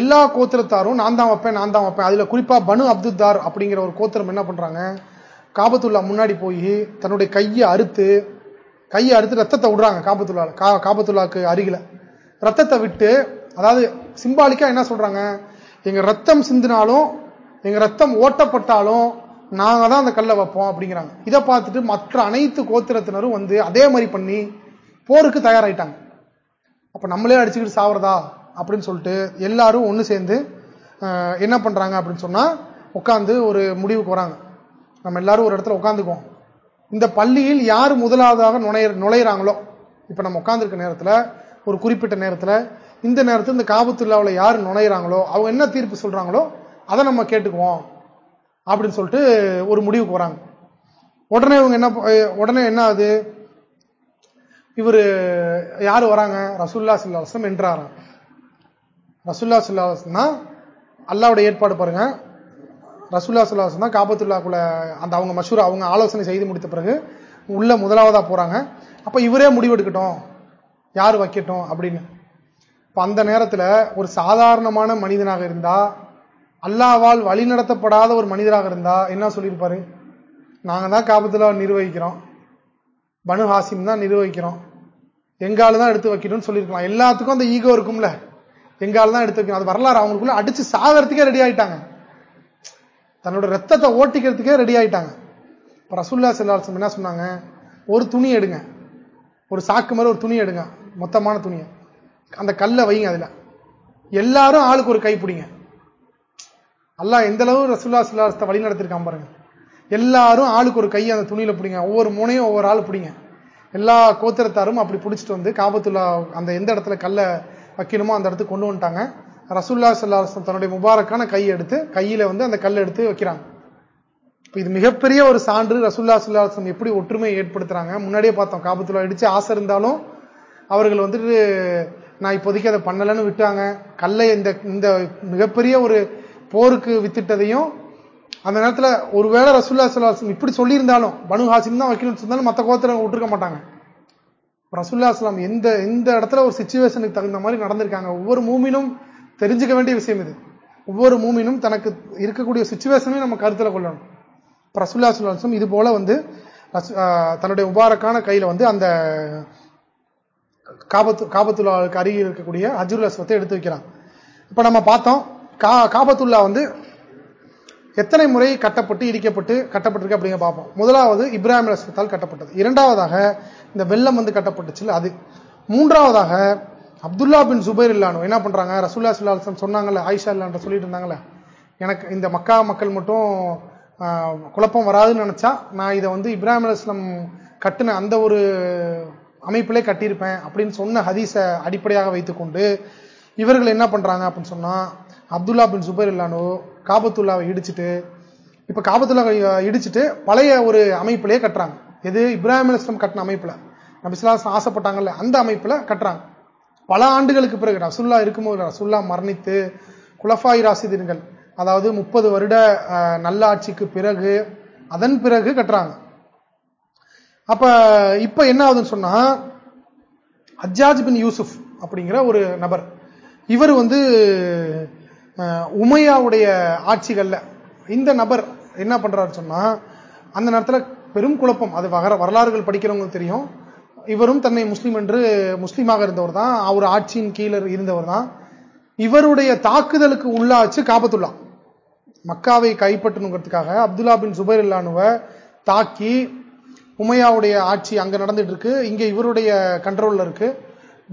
எல்லா கோத்திரத்தாரும் நான் தான் வைப்பேன் நான் தான் வைப்பேன். அதுல குறிப்பா பனு அப்துத்தார் அப்படிங்கிற ஒரு கோத்திரம் என்ன பண்றாங்க? காபத்துல்லா முன்னாடி போய் தன்னுடைய கையை அறுத்து கையை அறுத்து ரத்தத்தை விடுறாங்க காபத்துல்லா காபத்துல்லாக்கு அருகில. ரத்தத்தை விட்டு அதாவது சிம்பாலிக்கா என்ன சொல்றாங்க? எங்க ரத்தம் சிந்தினாலும் எங்க ரத்தம் ஓட்டப்பட்டாலும் நாங்க தான் அந்த கல்லை வைப்போம் அப்படிங்கிறாங்க. இதை பார்த்துட்டு மற்ற அனைத்து கோத்திரத்தினரும் வந்து அதே மாதிரி பண்ணி போருக்கு தயாராயிட்டாங்க. அப்ப நம்மளே அடிச்சுக்கிட்டு சாவறதா அப்படின்னு சொல்லிட்டு எல்லாரும் ஒண்ணு சேர்ந்து என்ன பண்றாங்க அப்படின்னு சொன்னா உட்காந்து ஒரு முடிவுக்கு வராங்க. நம்ம எல்லாரும் ஒரு இடத்துல உட்காந்துக்குவோம் இந்த பள்ளியில் யார் முதலாவதாக நுழைய நுழையிறாங்களோ இப்ப நம்ம உட்காந்துருக்க நேரத்துல ஒரு குறிப்பிட்ட நேரத்துல இந்த நேரத்தில் இந்த காபத்துல்லாவில் யார் நுழையிறாங்களோ அவங்க என்ன தீர்ப்பு சொல்றாங்களோ அதை நம்ம கேட்டுக்குவோம் அப்படின்னு சொல்லிட்டு ஒரு முடிவுக்கு வராங்க. உடனே இவங்க என்ன உடனே என்ன ஆகுது? இவர் யார் வராங்க? ரசுல்லா சில்லாசம் என்றாராம் ரசுல்லா சில்லாசம் தான் ஏற்பாடு பாருங்க. ரசுல்லா சுல்லாசம் தான் காபத்துல்லாக்குள்ள அந்த அவங்க மஷூர் அவங்க ஆலோசனை செய்து முடித்த பிறகு உள்ள முதலாவதா போறாங்க. அப்ப இவரே முடிவெடுக்கட்டும். யார் வைக்கட்டும் அப்படின்னு. இப்போ அந்த நேரத்தில் ஒரு சாதாரணமான மனிதனாக இருந்தா அல்லாவால் வழிநடத்தப்படாத ஒரு மனிதராக இருந்தா என்ன சொல்லியிருப்பாரு? நாங்கள் தான் காபத்துல நிர்வகிக்கிறோம். பனு ஹாசிம் தான் நிர்வகிக்கிறோம். எங்கால தான் எடுத்து வைக்கணும்னு சொல்லியிருக்கலாம். எல்லாத்துக்கும் அந்த ஈகோ இருக்கும்ல. எங்கால தான் எடுத்து வைக்கணும். அது வரலாறு. அவங்களுக்குள்ள அடிச்சு சாகிறதுக்கே ரெடி ஆயிட்டாங்க. தன்னோட ரத்தத்தை ஓட்டிக்கிறதுக்கே ரெடி ஆயிட்டாங்க. இப்போ ரசுல்லா செல்லாசம் என்ன சொன்னாங்க? ஒரு துணி எடுங்க. ஒரு சாக்கு மாதிரி ஒரு துணி எடுங்க. மொத்தமான துணியை. அந்த கல்லை வைங்க அதுல. எல்லாரும் ஆளுக்கு ஒரு கை பிடிங்க. அல்லா எந்த அளவு ரசுல்லா சுல்லாஸ்த வழி நடத்திருக்கான் பாருங்க. எல்லாரும் ஆளுக்கு ஒரு கையை அந்த துணியில பிடிங்க. ஒவ்வொரு முனையும் ஒவ்வொரு ஆள் பிடிங்க. எல்லா கோத்திரத்தாரும் அப்படி பிடிச்சிட்டு வந்து காபத்துல்லா அந்த எந்த இடத்துல கல்லை வைக்கணுமோ அந்த இடத்துக்கு கொண்டு வந்துட்டாங்க. ரசுல்லா சல்லாஹம் தன்னுடைய முபாரக்கான கையை எடுத்து கையில வந்து அந்த கல்லை எடுத்து வைக்கிறாங்க. இப்போ இது மிகப்பெரிய ஒரு சான்று. ரசுல்லா சுல்லாசம் எப்படி ஒற்றுமையை ஏற்படுத்துறாங்க? முன்னாடியே பார்த்தோம். காபத்துல்லா இடிச்சு ஆசை இருந்தாலும் அவர்கள் வந்துட்டு நான் இப்போதைக்கு அதை பண்ணலன்னு விட்டாங்க. கல்லை இந்த இந்த மிகப்பெரிய ஒரு போருக்கு வித்துட்டதையும் அந்த நேரத்தில் ஒருவேளை ரசுல்லா சல்லாஹம் இப்படி சொல்லியிருந்தாலும் பனு ஹாசிம் தான் வைக்கணும்னு சொன்னாலும் மற்ற கோத்திரம் விட்டுருக்க மாட்டாங்க. ரசுல்லா அஸ்லாம் எந்த எந்த இடத்துல ஒரு சுச்சுவேஷனுக்கு தகுந்த மாதிரி நடந்திருக்காங்க. ஒவ்வொரு மூமினும் தெரிஞ்சுக்க வேண்டிய விஷயம் இது. ஒவ்வொரு மூமினும் தனக்கு இருக்கக்கூடிய சுச்சுவேஷனையும் நம்ம கருத்தில் கொள்ளணும். ரசுல்லா சுல்லாஸ்லம் இது போல வந்து தன்னுடைய உபாரக்கான கையில வந்து அந்த காபத்து காபத்துல்லாவுக்கு அருகில் இருக்கக்கூடிய அஜுருல் அஸ்வத்தை எடுத்து வைக்கிறான். இப்ப நம்ம பார்த்தோம் காபத்துல்லா வந்து எத்தனை முறை கட்டப்பட்டு இடிக்கப்பட்டு கட்டப்பட்டிருக்கு அப்படிங்க பார்ப்போம். முதலாவது இப்ராஹிம் அஸ்வத்தால் கட்டப்பட்டது. இரண்டாவதாக இந்த வெள்ளம் வந்து கட்டப்பட்டுச்சு அது. மூன்றாவதாக அப்துல்லா பின் சுபைர் இல்லானோ என்ன பண்றாங்க? ரசூல்லா சுல்லாசன் சொன்னாங்கல்ல ஆயிஷா இல்லான்ற சொல்லிட்டு இருந்தாங்கல்ல எனக்கு இந்த மக்கா மக்கள் மட்டும் குழப்பம் வராதுன்னு நினைச்சா நான் இதை வந்து இப்ராஹிம் அலுவலம் கட்டின அந்த ஒரு அமைப்பிலே கட்டியிருப்பேன் அப்படின்னு சொன்ன ஹதீஸை அடிப்படையாக வைத்துக்கொண்டு இவர்கள் என்ன பண்றாங்க அப்படின்னு சொன்னா அப்துல்லா பின் சுபர் இல்லானோ காபத்துல்லாவை இடிச்சிட்டு இப்ப காபத்துல்லா இடிச்சுட்டு பழைய ஒரு அமைப்பிலேயே கட்டுறாங்க. எது? இப்ராஹிம் அலுவலம் கட்டின அமைப்புல. நபிசுல்லாஸ் ஆசைப்பட்டாங்கல்ல அந்த அமைப்புல கட்டுறாங்க. பல ஆண்டுகளுக்கு பிறகு ரசுல்லா இருக்கும்போது ரசுல்லா மரணித்து குலஃபாய் ராசிதீன்கள் அதாவது முப்பது வருட நல்லாட்சிக்கு பிறகு அதன் பிறகு கட்டுறாங்க. அப்ப இப்ப என்ன ஆகுதுன்னு சொன்னா அஜாஜ் பின் யூசுப் அப்படிங்கிற ஒரு நபர் இவர் வந்து உமையாவுடைய ஆட்சிகள்ல இந்த நபர் என்ன பண்றாரு சொன்னா அந்த நேரத்தில் பெரும் குழப்பம் அது வரலாறுகள் படிக்கிறவங்களுக்கு தெரியும். இவரும் தன்னை முஸ்லீம் என்று முஸ்லீமாக இருந்தவர் தான் அவர் ஆட்சியின் கீழே இருந்தவர் தான். இவருடைய தாக்குதலுக்கு உள்ளாச்சு காபத்துல்லா. மக்காவை கைப்பற்றணுங்கிறதுக்காக அப்துல்லா பின் சுபைர் இல்லானுவ தாக்கி உமையாவுடைய ஆட்சி அங்க நடந்துட்டு இருக்கு இங்க இவருடைய கண்ட்ரோல்ல இருக்கு.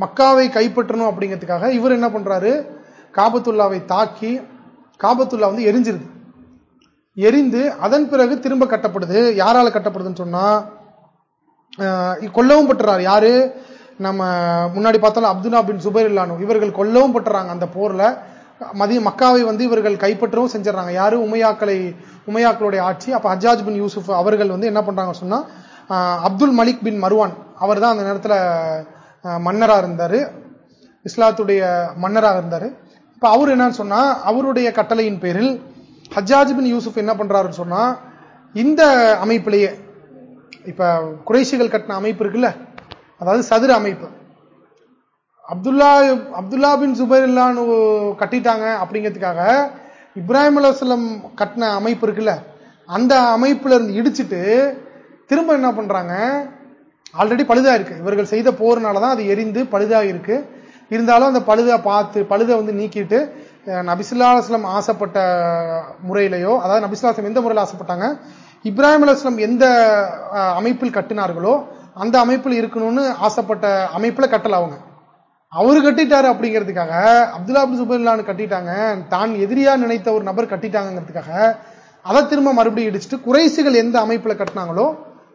மக்காவை கைப்பற்றணும் அப்படிங்கிறதுக்காக இவர் என்ன பண்றாரு? காபத்துல்லாவை தாக்கி காபத்துல்லா வந்து எரிஞ்சிருது. எரிந்து அதன் பிறகு திரும்ப கட்டப்படுது. யாரால கட்டப்படுதுன்னு சொன்னா கொல்லவும் பட்டுறாரு. யாரு? நம்ம முன்னாடி பார்த்தாலும் அப்துல்லா பின் சுபைர் இல்லானு. இவர்கள் கொல்லவும் பட்டுறாங்க அந்த போர்ல. மதிய மக்காவை வந்து இவர்கள் கைப்பற்றவும் செஞ்சிடறாங்க. யாரு? உமையாக்களை உமையாக்களுடைய ஆட்சி. அப்ப ஹஜாஜ் பின் யூசுப் அவர்கள் வந்து என்ன பண்றாங்க சொன்னா அப்துல் மலிக் பின் மருவான். அவர் தான் அந்த நேரத்தில் மன்னராக இருந்தார். இஸ்லாத்துடைய மன்னராக இருந்தார். இப்போ அவர் என்னன்னு சொன்னால் அவருடைய கட்டளையின் பேரில் ஹஜாஜ் பின் யூசுப் என்ன பண்ணுறாருன்னு சொன்னால் இந்த அமைப்பிலேயே இப்போ குறைசிகள் கட்டின அமைப்பு இருக்குல்ல அதாவது சதுர அமைப்பு. அப்துல்லா அப்துல்லா பின் சுபைர் இல்லான்னு கட்டிட்டாங்க அப்படிங்கிறதுக்காக இப்ராஹிம் அலுவலம் கட்டின அமைப்பு இருக்குல்ல அந்த அமைப்புல இருந்து இடிச்சிட்டு திரும்ப என்ன பண்றாங்க? ஆல்ரெடி பழுதா இருக்கு. இவர்கள் செய்த போர்னாலதான் அது எரிந்து பழுதா இருக்கு இருந்தாலும் அந்த பழுதை பார்த்து பழுதை வந்து நீக்கிட்டு நபிசுல்லாஸ்லம் ஆசைப்பட்ட முறையிலையோ அதாவது நபிசுல்லாஸ்லம் எந்த முறையில் ஆசைப்பட்டாங்க? இப்ராஹிம் அலுவலம் எந்த அமைப்பில் கட்டினார்களோ அந்த அமைப்பில் இருக்கணும்னு ஆசைப்பட்ட அமைப்புல கட்டல அவங்க. அவரு கட்டிட்டாரு அப்படிங்கிறதுக்காக அப்துல்லா அப்து சுபைல்லான்னு கட்டிட்டாங்க தான் எதிரியா நினைத்த ஒரு நபர் கட்டிட்டாங்கிறதுக்காக அதை திரும்ப மறுபடியும் இடிச்சுட்டு குறைசுகள் எந்த அமைப்புல கட்டினாங்களோ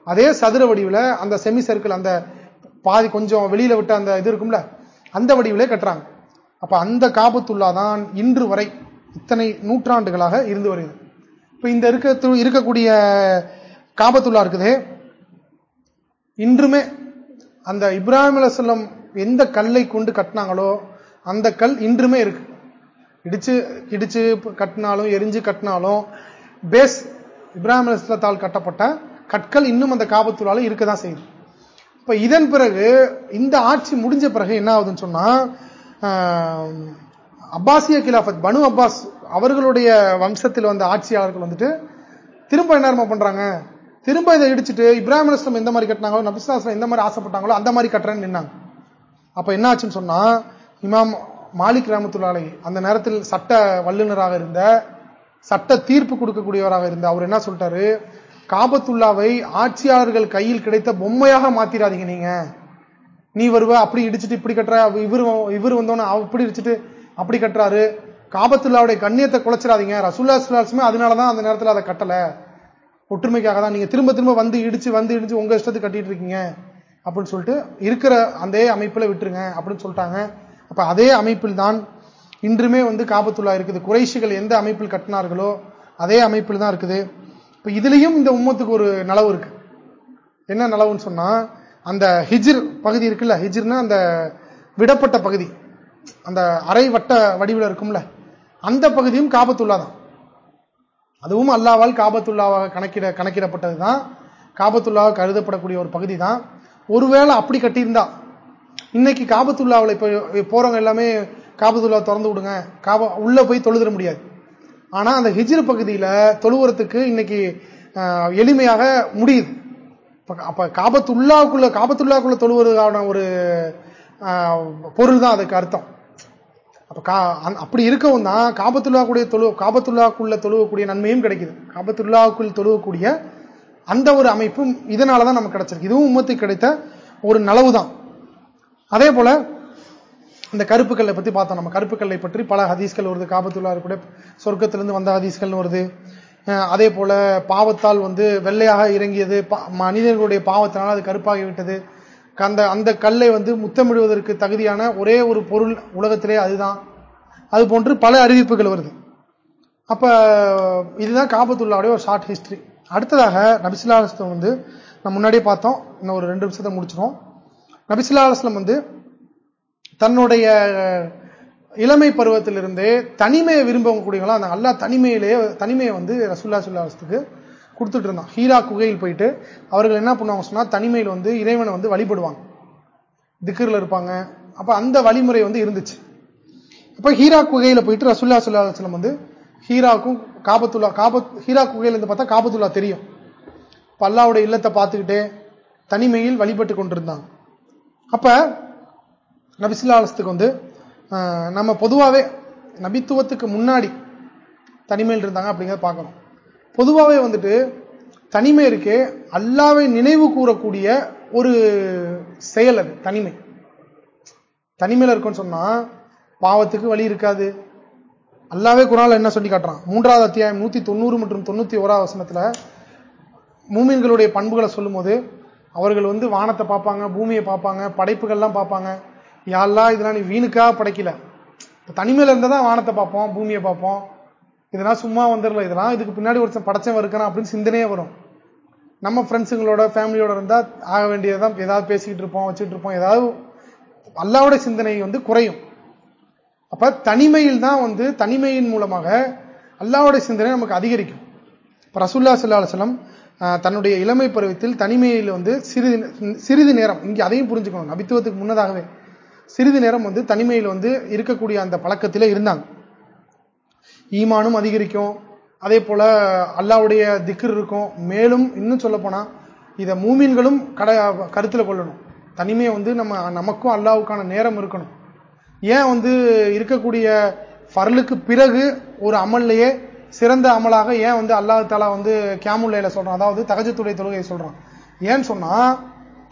அதே சதுர வடிவில் அந்த செமி சர்க்கிள் அந்த பாதி கொஞ்சம் வெளியில விட்ட அந்த இது இருக்கும்ல அந்த வடிவிலே கட்டுறாங்க. அப்ப அந்த காபத்துள்ளா தான் இன்று வரை இத்தனை நூற்றாண்டுகளாக இருந்து வருகிறது. இப்ப இந்த இருக்க இருக்கக்கூடிய காபத்துள்ளா இருக்குது இன்றுமே அந்த இப்ராஹிம் அலுவலம் எந்த கல்லை கொண்டு கட்டினாங்களோ அந்த கல் இன்றுமே இருக்கு. இடிச்சு இடிச்சு கட்டினாலும் எரிஞ்சு கட்டினாலும் பேஸ் இப்ராஹிம் அலுவலத்தால் கட்டப்பட்ட கற்கள் இன்னும் அந்த காபத்துள்ளால இருக்கதான் செய்யுது இப்ப இதன் பிறகு இந்த ஆட்சி முடிஞ்ச பிறகு என்ன ஆகுதுன்னு சொன்னா அப்பாசிய கிலாஃபத் பனு அப்பாஸ் அவர்களுடைய வம்சத்தில் வந்த ஆட்சியாளர்கள் வந்துட்டு திரும்ப என்ன பண்றாங்க? திரும்ப இதை இடிச்சுட்டு இப்ராஹிம் அலுவலம் எந்த மாதிரி கட்டினாங்களோ நபிஸ்லாஸ்லாம் எந்த மாதிரி ஆசைப்பட்டாங்களோ அந்த மாதிரி கட்டுறேன்னு நின்னாங்க. அப்ப என்ன ஆச்சுன்னு சொன்னா இமாம் மாலிக் ரஹமத்துல்லாலை அந்த நேரத்தில் சட்ட வல்லுநராக இருந்த சட்ட தீர்ப்பு கொடுக்கக்கூடியவராக இருந்த அவர் என்ன சொல்லிட்டாரு? காபத்துல்லாவை ஆட்சியாளர்கள் கையில் கிடைத்த பொம்மையாக மாத்திராதீங்க நீங்க. நீ வருவ அப்படி இடிச்சுட்டு இப்படி கட்டுற இவர் இவர் வந்தோன்னு அப்படி இடிச்சிட்டு அப்படி கட்டுறாரு. காபத்துல்லாவுடைய கண்ணியத்தை குலைச்சிடாதீங்க. ரசூல்லா சுல்லாசுமே அதனாலதான் அந்த நேரத்தில் அதை கட்டல. ஒற்றுமைக்காக தான் நீங்க திரும்ப திரும்ப வந்து இடிச்சு வந்து இடிச்சு உங்க இஷ்டத்துக்கு கட்டிட்டு இருக்கீங்க. அப்படின்னு சொல்லிட்டு இருக்கிற அதே அமைப்புல விட்டுருங்க அப்படின்னு சொல்லிட்டாங்க. அப்ப அதே அமைப்பில் தான் இன்றுமே வந்து காபத்துள்ளா இருக்குது. குறைஷிகள் எந்த அமைப்பில் கட்டினார்களோ அதே அமைப்பில் தான் இருக்குது. இப்ப இதுலயும் இந்த உம்மத்துக்கு ஒரு நலவு இருக்கு. என்ன நலவுன்னு சொன்னா அந்த ஹிஜிர் பகுதி இருக்குல்ல ஹிஜிர்னா அந்த விடப்பட்ட பகுதி. அந்த அரை வட்ட வடிவில் இருக்கும்ல அந்த பகுதியும் காபத்துல்லா தான் அதுவும் அல்லாவால் காபத்துல்லாவாக கணக்கிட கணக்கிடப்பட்டதுதான். காபத்துல்லாவாக கருதப்படக்கூடிய ஒரு பகுதி தான் ஒருவேளை அப்படி கட்டியிருந்தா இன்னைக்கு காபத்துள்ளாவில் இப்ப போறவங்க எல்லாமே காபத்துள்ளா திறந்து விடுங்க காப உள்ள போய் தொழுதிட முடியாது. ஆனா அந்த ஹிஜ்ரு பகுதியில தொழுவுறதுக்கு இன்னைக்கு எளிமையாக முடியுது. அப்ப காபத்துல்லாவுக்குள்ள காபத்துல்லாவுக்குள்ள தொழுவதுக்கான ஒரு பொருள் தான் அதுக்கு அர்த்தம். அப்ப அப்படி இருக்கவும் தான் காபத்துள்ளாக்குடைய தொழு காபத்துல்லாக்குள்ள தொழுவக்கூடிய நன்மையும் கிடைக்குது. காபத்துல்லாவுக்குள் தொழுவக்கூடிய அந்த ஒரு அமைப்பும் இதனாலதான் நமக்கு கிடைச்சிருக்கு. இதுவும் உமத்துக்கு கிடைத்த ஒரு நலவு தான் அதே போல இந்த கருப்புக்கல்லை பத்தி பார்த்தோம். நம்ம கருப்புக்கல்லை பற்றி பல ஹதீஸ்கள் வருது. காபத்துள்ளா கூட சொர்க்கத்திலிருந்து வந்த ஹதீஸ்கள் வருது. அதே போல பாவத்தால் வந்து வெள்ளையாக இறங்கியது. மனிதர்களுடைய பாவத்தினால் அது கருப்பாகி விட்டது அந்த அந்த கல்லை வந்து முத்தமிடுவதற்கு தகுதியான ஒரே ஒரு பொருள் உலகத்திலே அதுதான். அது போன்று பல அறிவிப்புகள் வருது. அப்ப இதுதான் காபத்துள்ளாவுடைய ஒரு ஷார்ட் ஹிஸ்டரி அடுத்ததாக நபிசுல்லா வந்து நம்ம முன்னாடியே பார்த்தோம். இன்னும் ஒரு ரெண்டு நிமிஷத்தை முடிச்சிடும் நபிசுல்லா வந்து தன்னுடைய இளமை பருவத்திலிருந்தே தனிமையை விரும்பக்கூடியவங்களா அந்த அல்லா தனிமையிலே தனிமையை வந்து ரசுல்லா சுல்லாஸ்துக்கு கொடுத்துட்டு இருந்தான் ஹீரா குகையில் போயிட்டு அவர்கள் என்ன பண்ணுவாங்க சொன்னா தனிமையில் வந்து இறைவனை வந்து வழிபடுவாங்க. திக்கரில் இருப்பாங்க. அப்ப அந்த வழிமுறை வந்து இருந்துச்சு. அப்போ ஹீரா குகையில போயிட்டு ரசுல்லா சுல்லாஸ்லம் வந்து ஹீராக்கும் காபத்துல்லா காபத் ஹீரா குகையில இருந்து பார்த்தா காபத்துல்லா தெரியும். பல்லாவுடைய இல்லத்தை பார்த்துக்கிட்டே தனிமையில் வழிபட்டு கொண்டிருந்தாங்க அப்ப நபிசுல்லாஸ்துக்கு வந்து நம்ம பொதுவாகவே நபித்துவத்துக்கு முன்னாடி தனிமையில் இருந்தாங்க அப்படிங்கிறத பார்க்கணும். பொதுவாகவே வந்துட்டு தனிமை இருக்கே அல்லாவை நினைவு கூறக்கூடிய ஒரு செயல் அது தனிமை. தனிமையில் இருக்குன்னு சொன்னா பாவத்துக்கு வழி இருக்காது. அல்லாவே குரால் என்ன சொல்லி காட்டுறான்? மூன்றாவது அத்தியாயம் நூத்தி தொண்ணூறு மற்றும் தொண்ணூத்தி ஓராவது வசனத்துல மூமின்களுடைய பண்புகளை சொல்லும்போது அவர்கள் வந்து வானத்தை பார்ப்பாங்க பூமியை பார்ப்பாங்க படைப்புகள்லாம் பார்ப்பாங்க. யாரெல்லாம் இதெல்லாம் நீ வீணுக்காக படைக்கல. தனிமையில இருந்தா தான் வானத்தை பார்ப்போம் பூமியை பார்ப்போம். இதெல்லாம் சும்மா வந்துடல இதெல்லாம் இதுக்கு பின்னாடி ஒரு படைச்சம் இருக்கிறான் அப்படின்னு சிந்தனையே வரும். நம்ம ஃப்ரெண்ட்ஸுங்களோட ஃபேமிலியோட இருந்தால் ஆக வேண்டியதான் ஏதாவது பேசிக்கிட்டு இருப்போம் வச்சுட்டு இருப்போம். ஏதாவது அல்லாவோட சிந்தனை வந்து குறையும். அப்ப தனிமையில் தான் வந்து தனிமையின் மூலமாக அல்லாவோட சிந்தனை நமக்கு அதிகரிக்கும். இப்போ ரசுல்லா சல்லா அலுவலம் தன்னுடைய இளமை பருவத்தில் தனிமையில் வந்து சிறிது சிறிது நேரம் இங்கே அதையும் புரிஞ்சுக்கணும் நபித்துவத்துக்கு முன்னதாகவே. சிறிது நேரம் வந்து தனிமையில் வந்து இருக்கக்கூடிய அந்த பழக்கத்தில் இருந்தாங்க. ஈமானும் அதிகரிக்கும். அதே போல அல்லாவுடைய திக்ர் இருக்கும். மேலும் இன்னும் சொல்ல போனா இதை மூமீன்களும் கட கருத்தில் கொள்ளணும். தனிமையை வந்து நம்ம நமக்கும் அல்லாவுக்கான நேரம் இருக்கணும். ஏன் வந்து இருக்கக்கூடிய ஃபர்லுக்கு பிறகு ஒரு அமல்லையே சிறந்த அமலாக ஏன் வந்து அல்லாஹ் தாலா வந்து கேமுல்லையில சொல்றான்? அதாவது தகஜத்துடைய தொழுகையை சொல்றான். ஏன்னு சொன்னா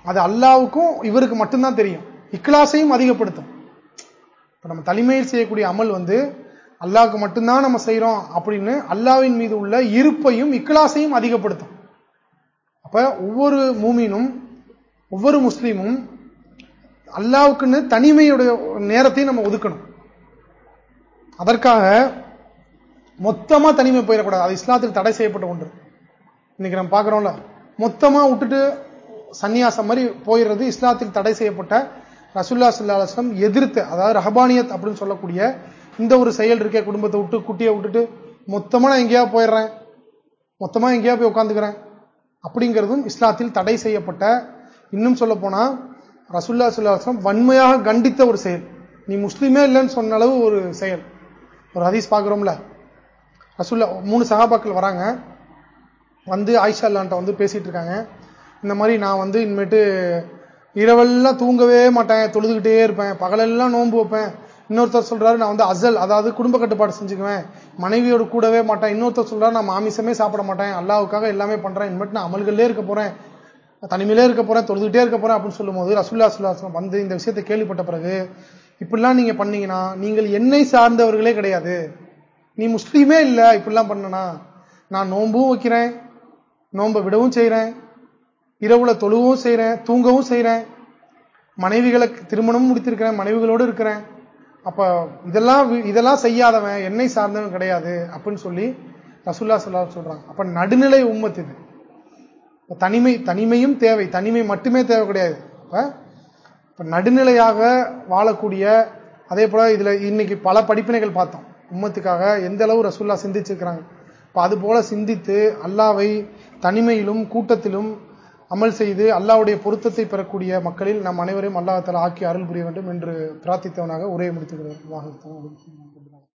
அது அல்லாவுக்கும் இவருக்கு மட்டும்தான் தெரியும். இக்லாசையும் அதிகப்படுத்தும். இப்ப நம்ம தலைமையில் செய்யக்கூடிய அமல் வந்து அல்லாவுக்கு மட்டும்தான் நம்ம செய்யறோம் அப்படின்னு அல்லாவின் மீது உள்ள இருப்பையும் இக்லாசையும் அதிகப்படுத்தும். அப்ப ஒவ்வொரு மூமினும் ஒவ்வொரு முஸ்லீமும் அல்லாவுக்குன்னு தனிமையுடைய நேரத்தையும் நம்ம ஒதுக்கணும். அதற்காக மொத்தமா தனிமை போயிடக்கூடாது. அது இஸ்லாத்தில் தடை செய்யப்பட்ட ஒன்று. இன்னைக்கு நம்ம பாக்குறோம்ல மொத்தமா விட்டுட்டு சன்னியாசம் மாதிரி போயிடுறது இஸ்லாத்தில் தடை செய்யப்பட்ட ரசுல்லா சுல்லாஸ்லம் எதிர்த்து அதாவது ரஹபானியத் அப்படின்னு சொல்லக்கூடிய இந்த ஒரு செயல் இருக்கே குடும்பத்தை விட்டு குட்டியை விட்டுட்டு மொத்தமாக நான் எங்கேயாவது போயிடுறேன். மொத்தமாக எங்கேயா போய் உட்காந்துக்கிறேன் அப்படிங்கிறதும் இஸ்லாத்தில் தடை செய்யப்பட்ட இன்னும் சொல்ல போனால் ரசுல்லா சுல்லாஸ்லம் வன்மையாக கண்டித்த ஒரு செயல். நீ முஸ்லீமே இல்லைன்னு சொன்ன அளவு ஒரு செயல். ஒரு ஹதீஸ் பார்க்குறோம்ல. ரசுல்லா மூணு சகாபாக்கள் வராங்க. வந்து ஆயிஷா அல்லான்ட்ட வந்து பேசிகிட்டு இருக்காங்க. இந்த மாதிரி நான் வந்து இனிமேட்டு இரவெல்லாம் தூங்கவே மாட்டேன் தொழுதுகிட்டே இருப்பேன். பகலெல்லாம் நோன்பு வைப்பேன். இன்னொருத்தர் சொல்றாரு நான் வந்து அசல் அதாவது குடும்ப கட்டுப்பாடு செஞ்சுக்குவேன். மனைவியோடு கூடவே மாட்டேன். இன்னொருத்தர் சொல்றாரு நான் மாமிசமே சாப்பிட மாட்டேன். அல்லாவுக்காக எல்லாமே பண்றேன். இனிமேட்டு நான் அமல்களே இருக்க போறேன். தனிமையிலே இருக்க போறேன் தொழுதுகிட்டே இருக்க போறேன் அப்படின்னு சொல்லும்போது ரசுல்லா சுல்லாஸ்லாம் வந்து இந்த விஷயத்தை கேள்விப்பட்ட பிறகு இப்படிலாம் நீங்க பண்ணீங்கன்னா நீங்கள் என்னை சார்ந்தவர்களே கிடையாது. நீ முஸ்லீமே இல்லை இப்படிலாம் பண்ணனா. நான் நோன்பும் வைக்கிறேன் நோன்பை விடவும் செய்யறேன் இரவுல தொழுவும் செய்யறேன் தூங்கவும் செய்யறேன் மனைவிகளுக்கு திருமணமும் முடித்திருக்கிறேன் மனைவிகளோடு இருக்கிறேன். அப்ப இதெல்லாம் இதெல்லாம் செய்யாதவன் என்னை சார்ந்தவன் கிடையாது அப்படின்னு சொல்லி ரசுல்லா சொல்லா சொல்றாங்க. அப்ப நடுநிலை உம்மத்து இது. தனிமை தனிமையும் தேவை. தனிமை மட்டுமே தேவை கிடையாது. இப்ப நடுநிலையாக வாழக்கூடிய அதே போல இதுல இன்னைக்கு பல படிப்பினைகள் பார்த்தோம். உம்மத்துக்காக எந்த அளவு ரசுல்லா சிந்திச்சிருக்கிறாங்க இப்ப அது போல சிந்தித்து அல்லாவை தனிமையிலும் கூட்டத்திலும் அமல் செய்து அல்லாவுடைய பொருத்தத்தை பெறக்கூடிய மக்களில் நம் அனைவரையும் அல்லாஹால ஆக்கி அருள் புரிய வேண்டும் என்று பிரார்த்தித்தவனாக உரையை முடித்துக்கிறேன்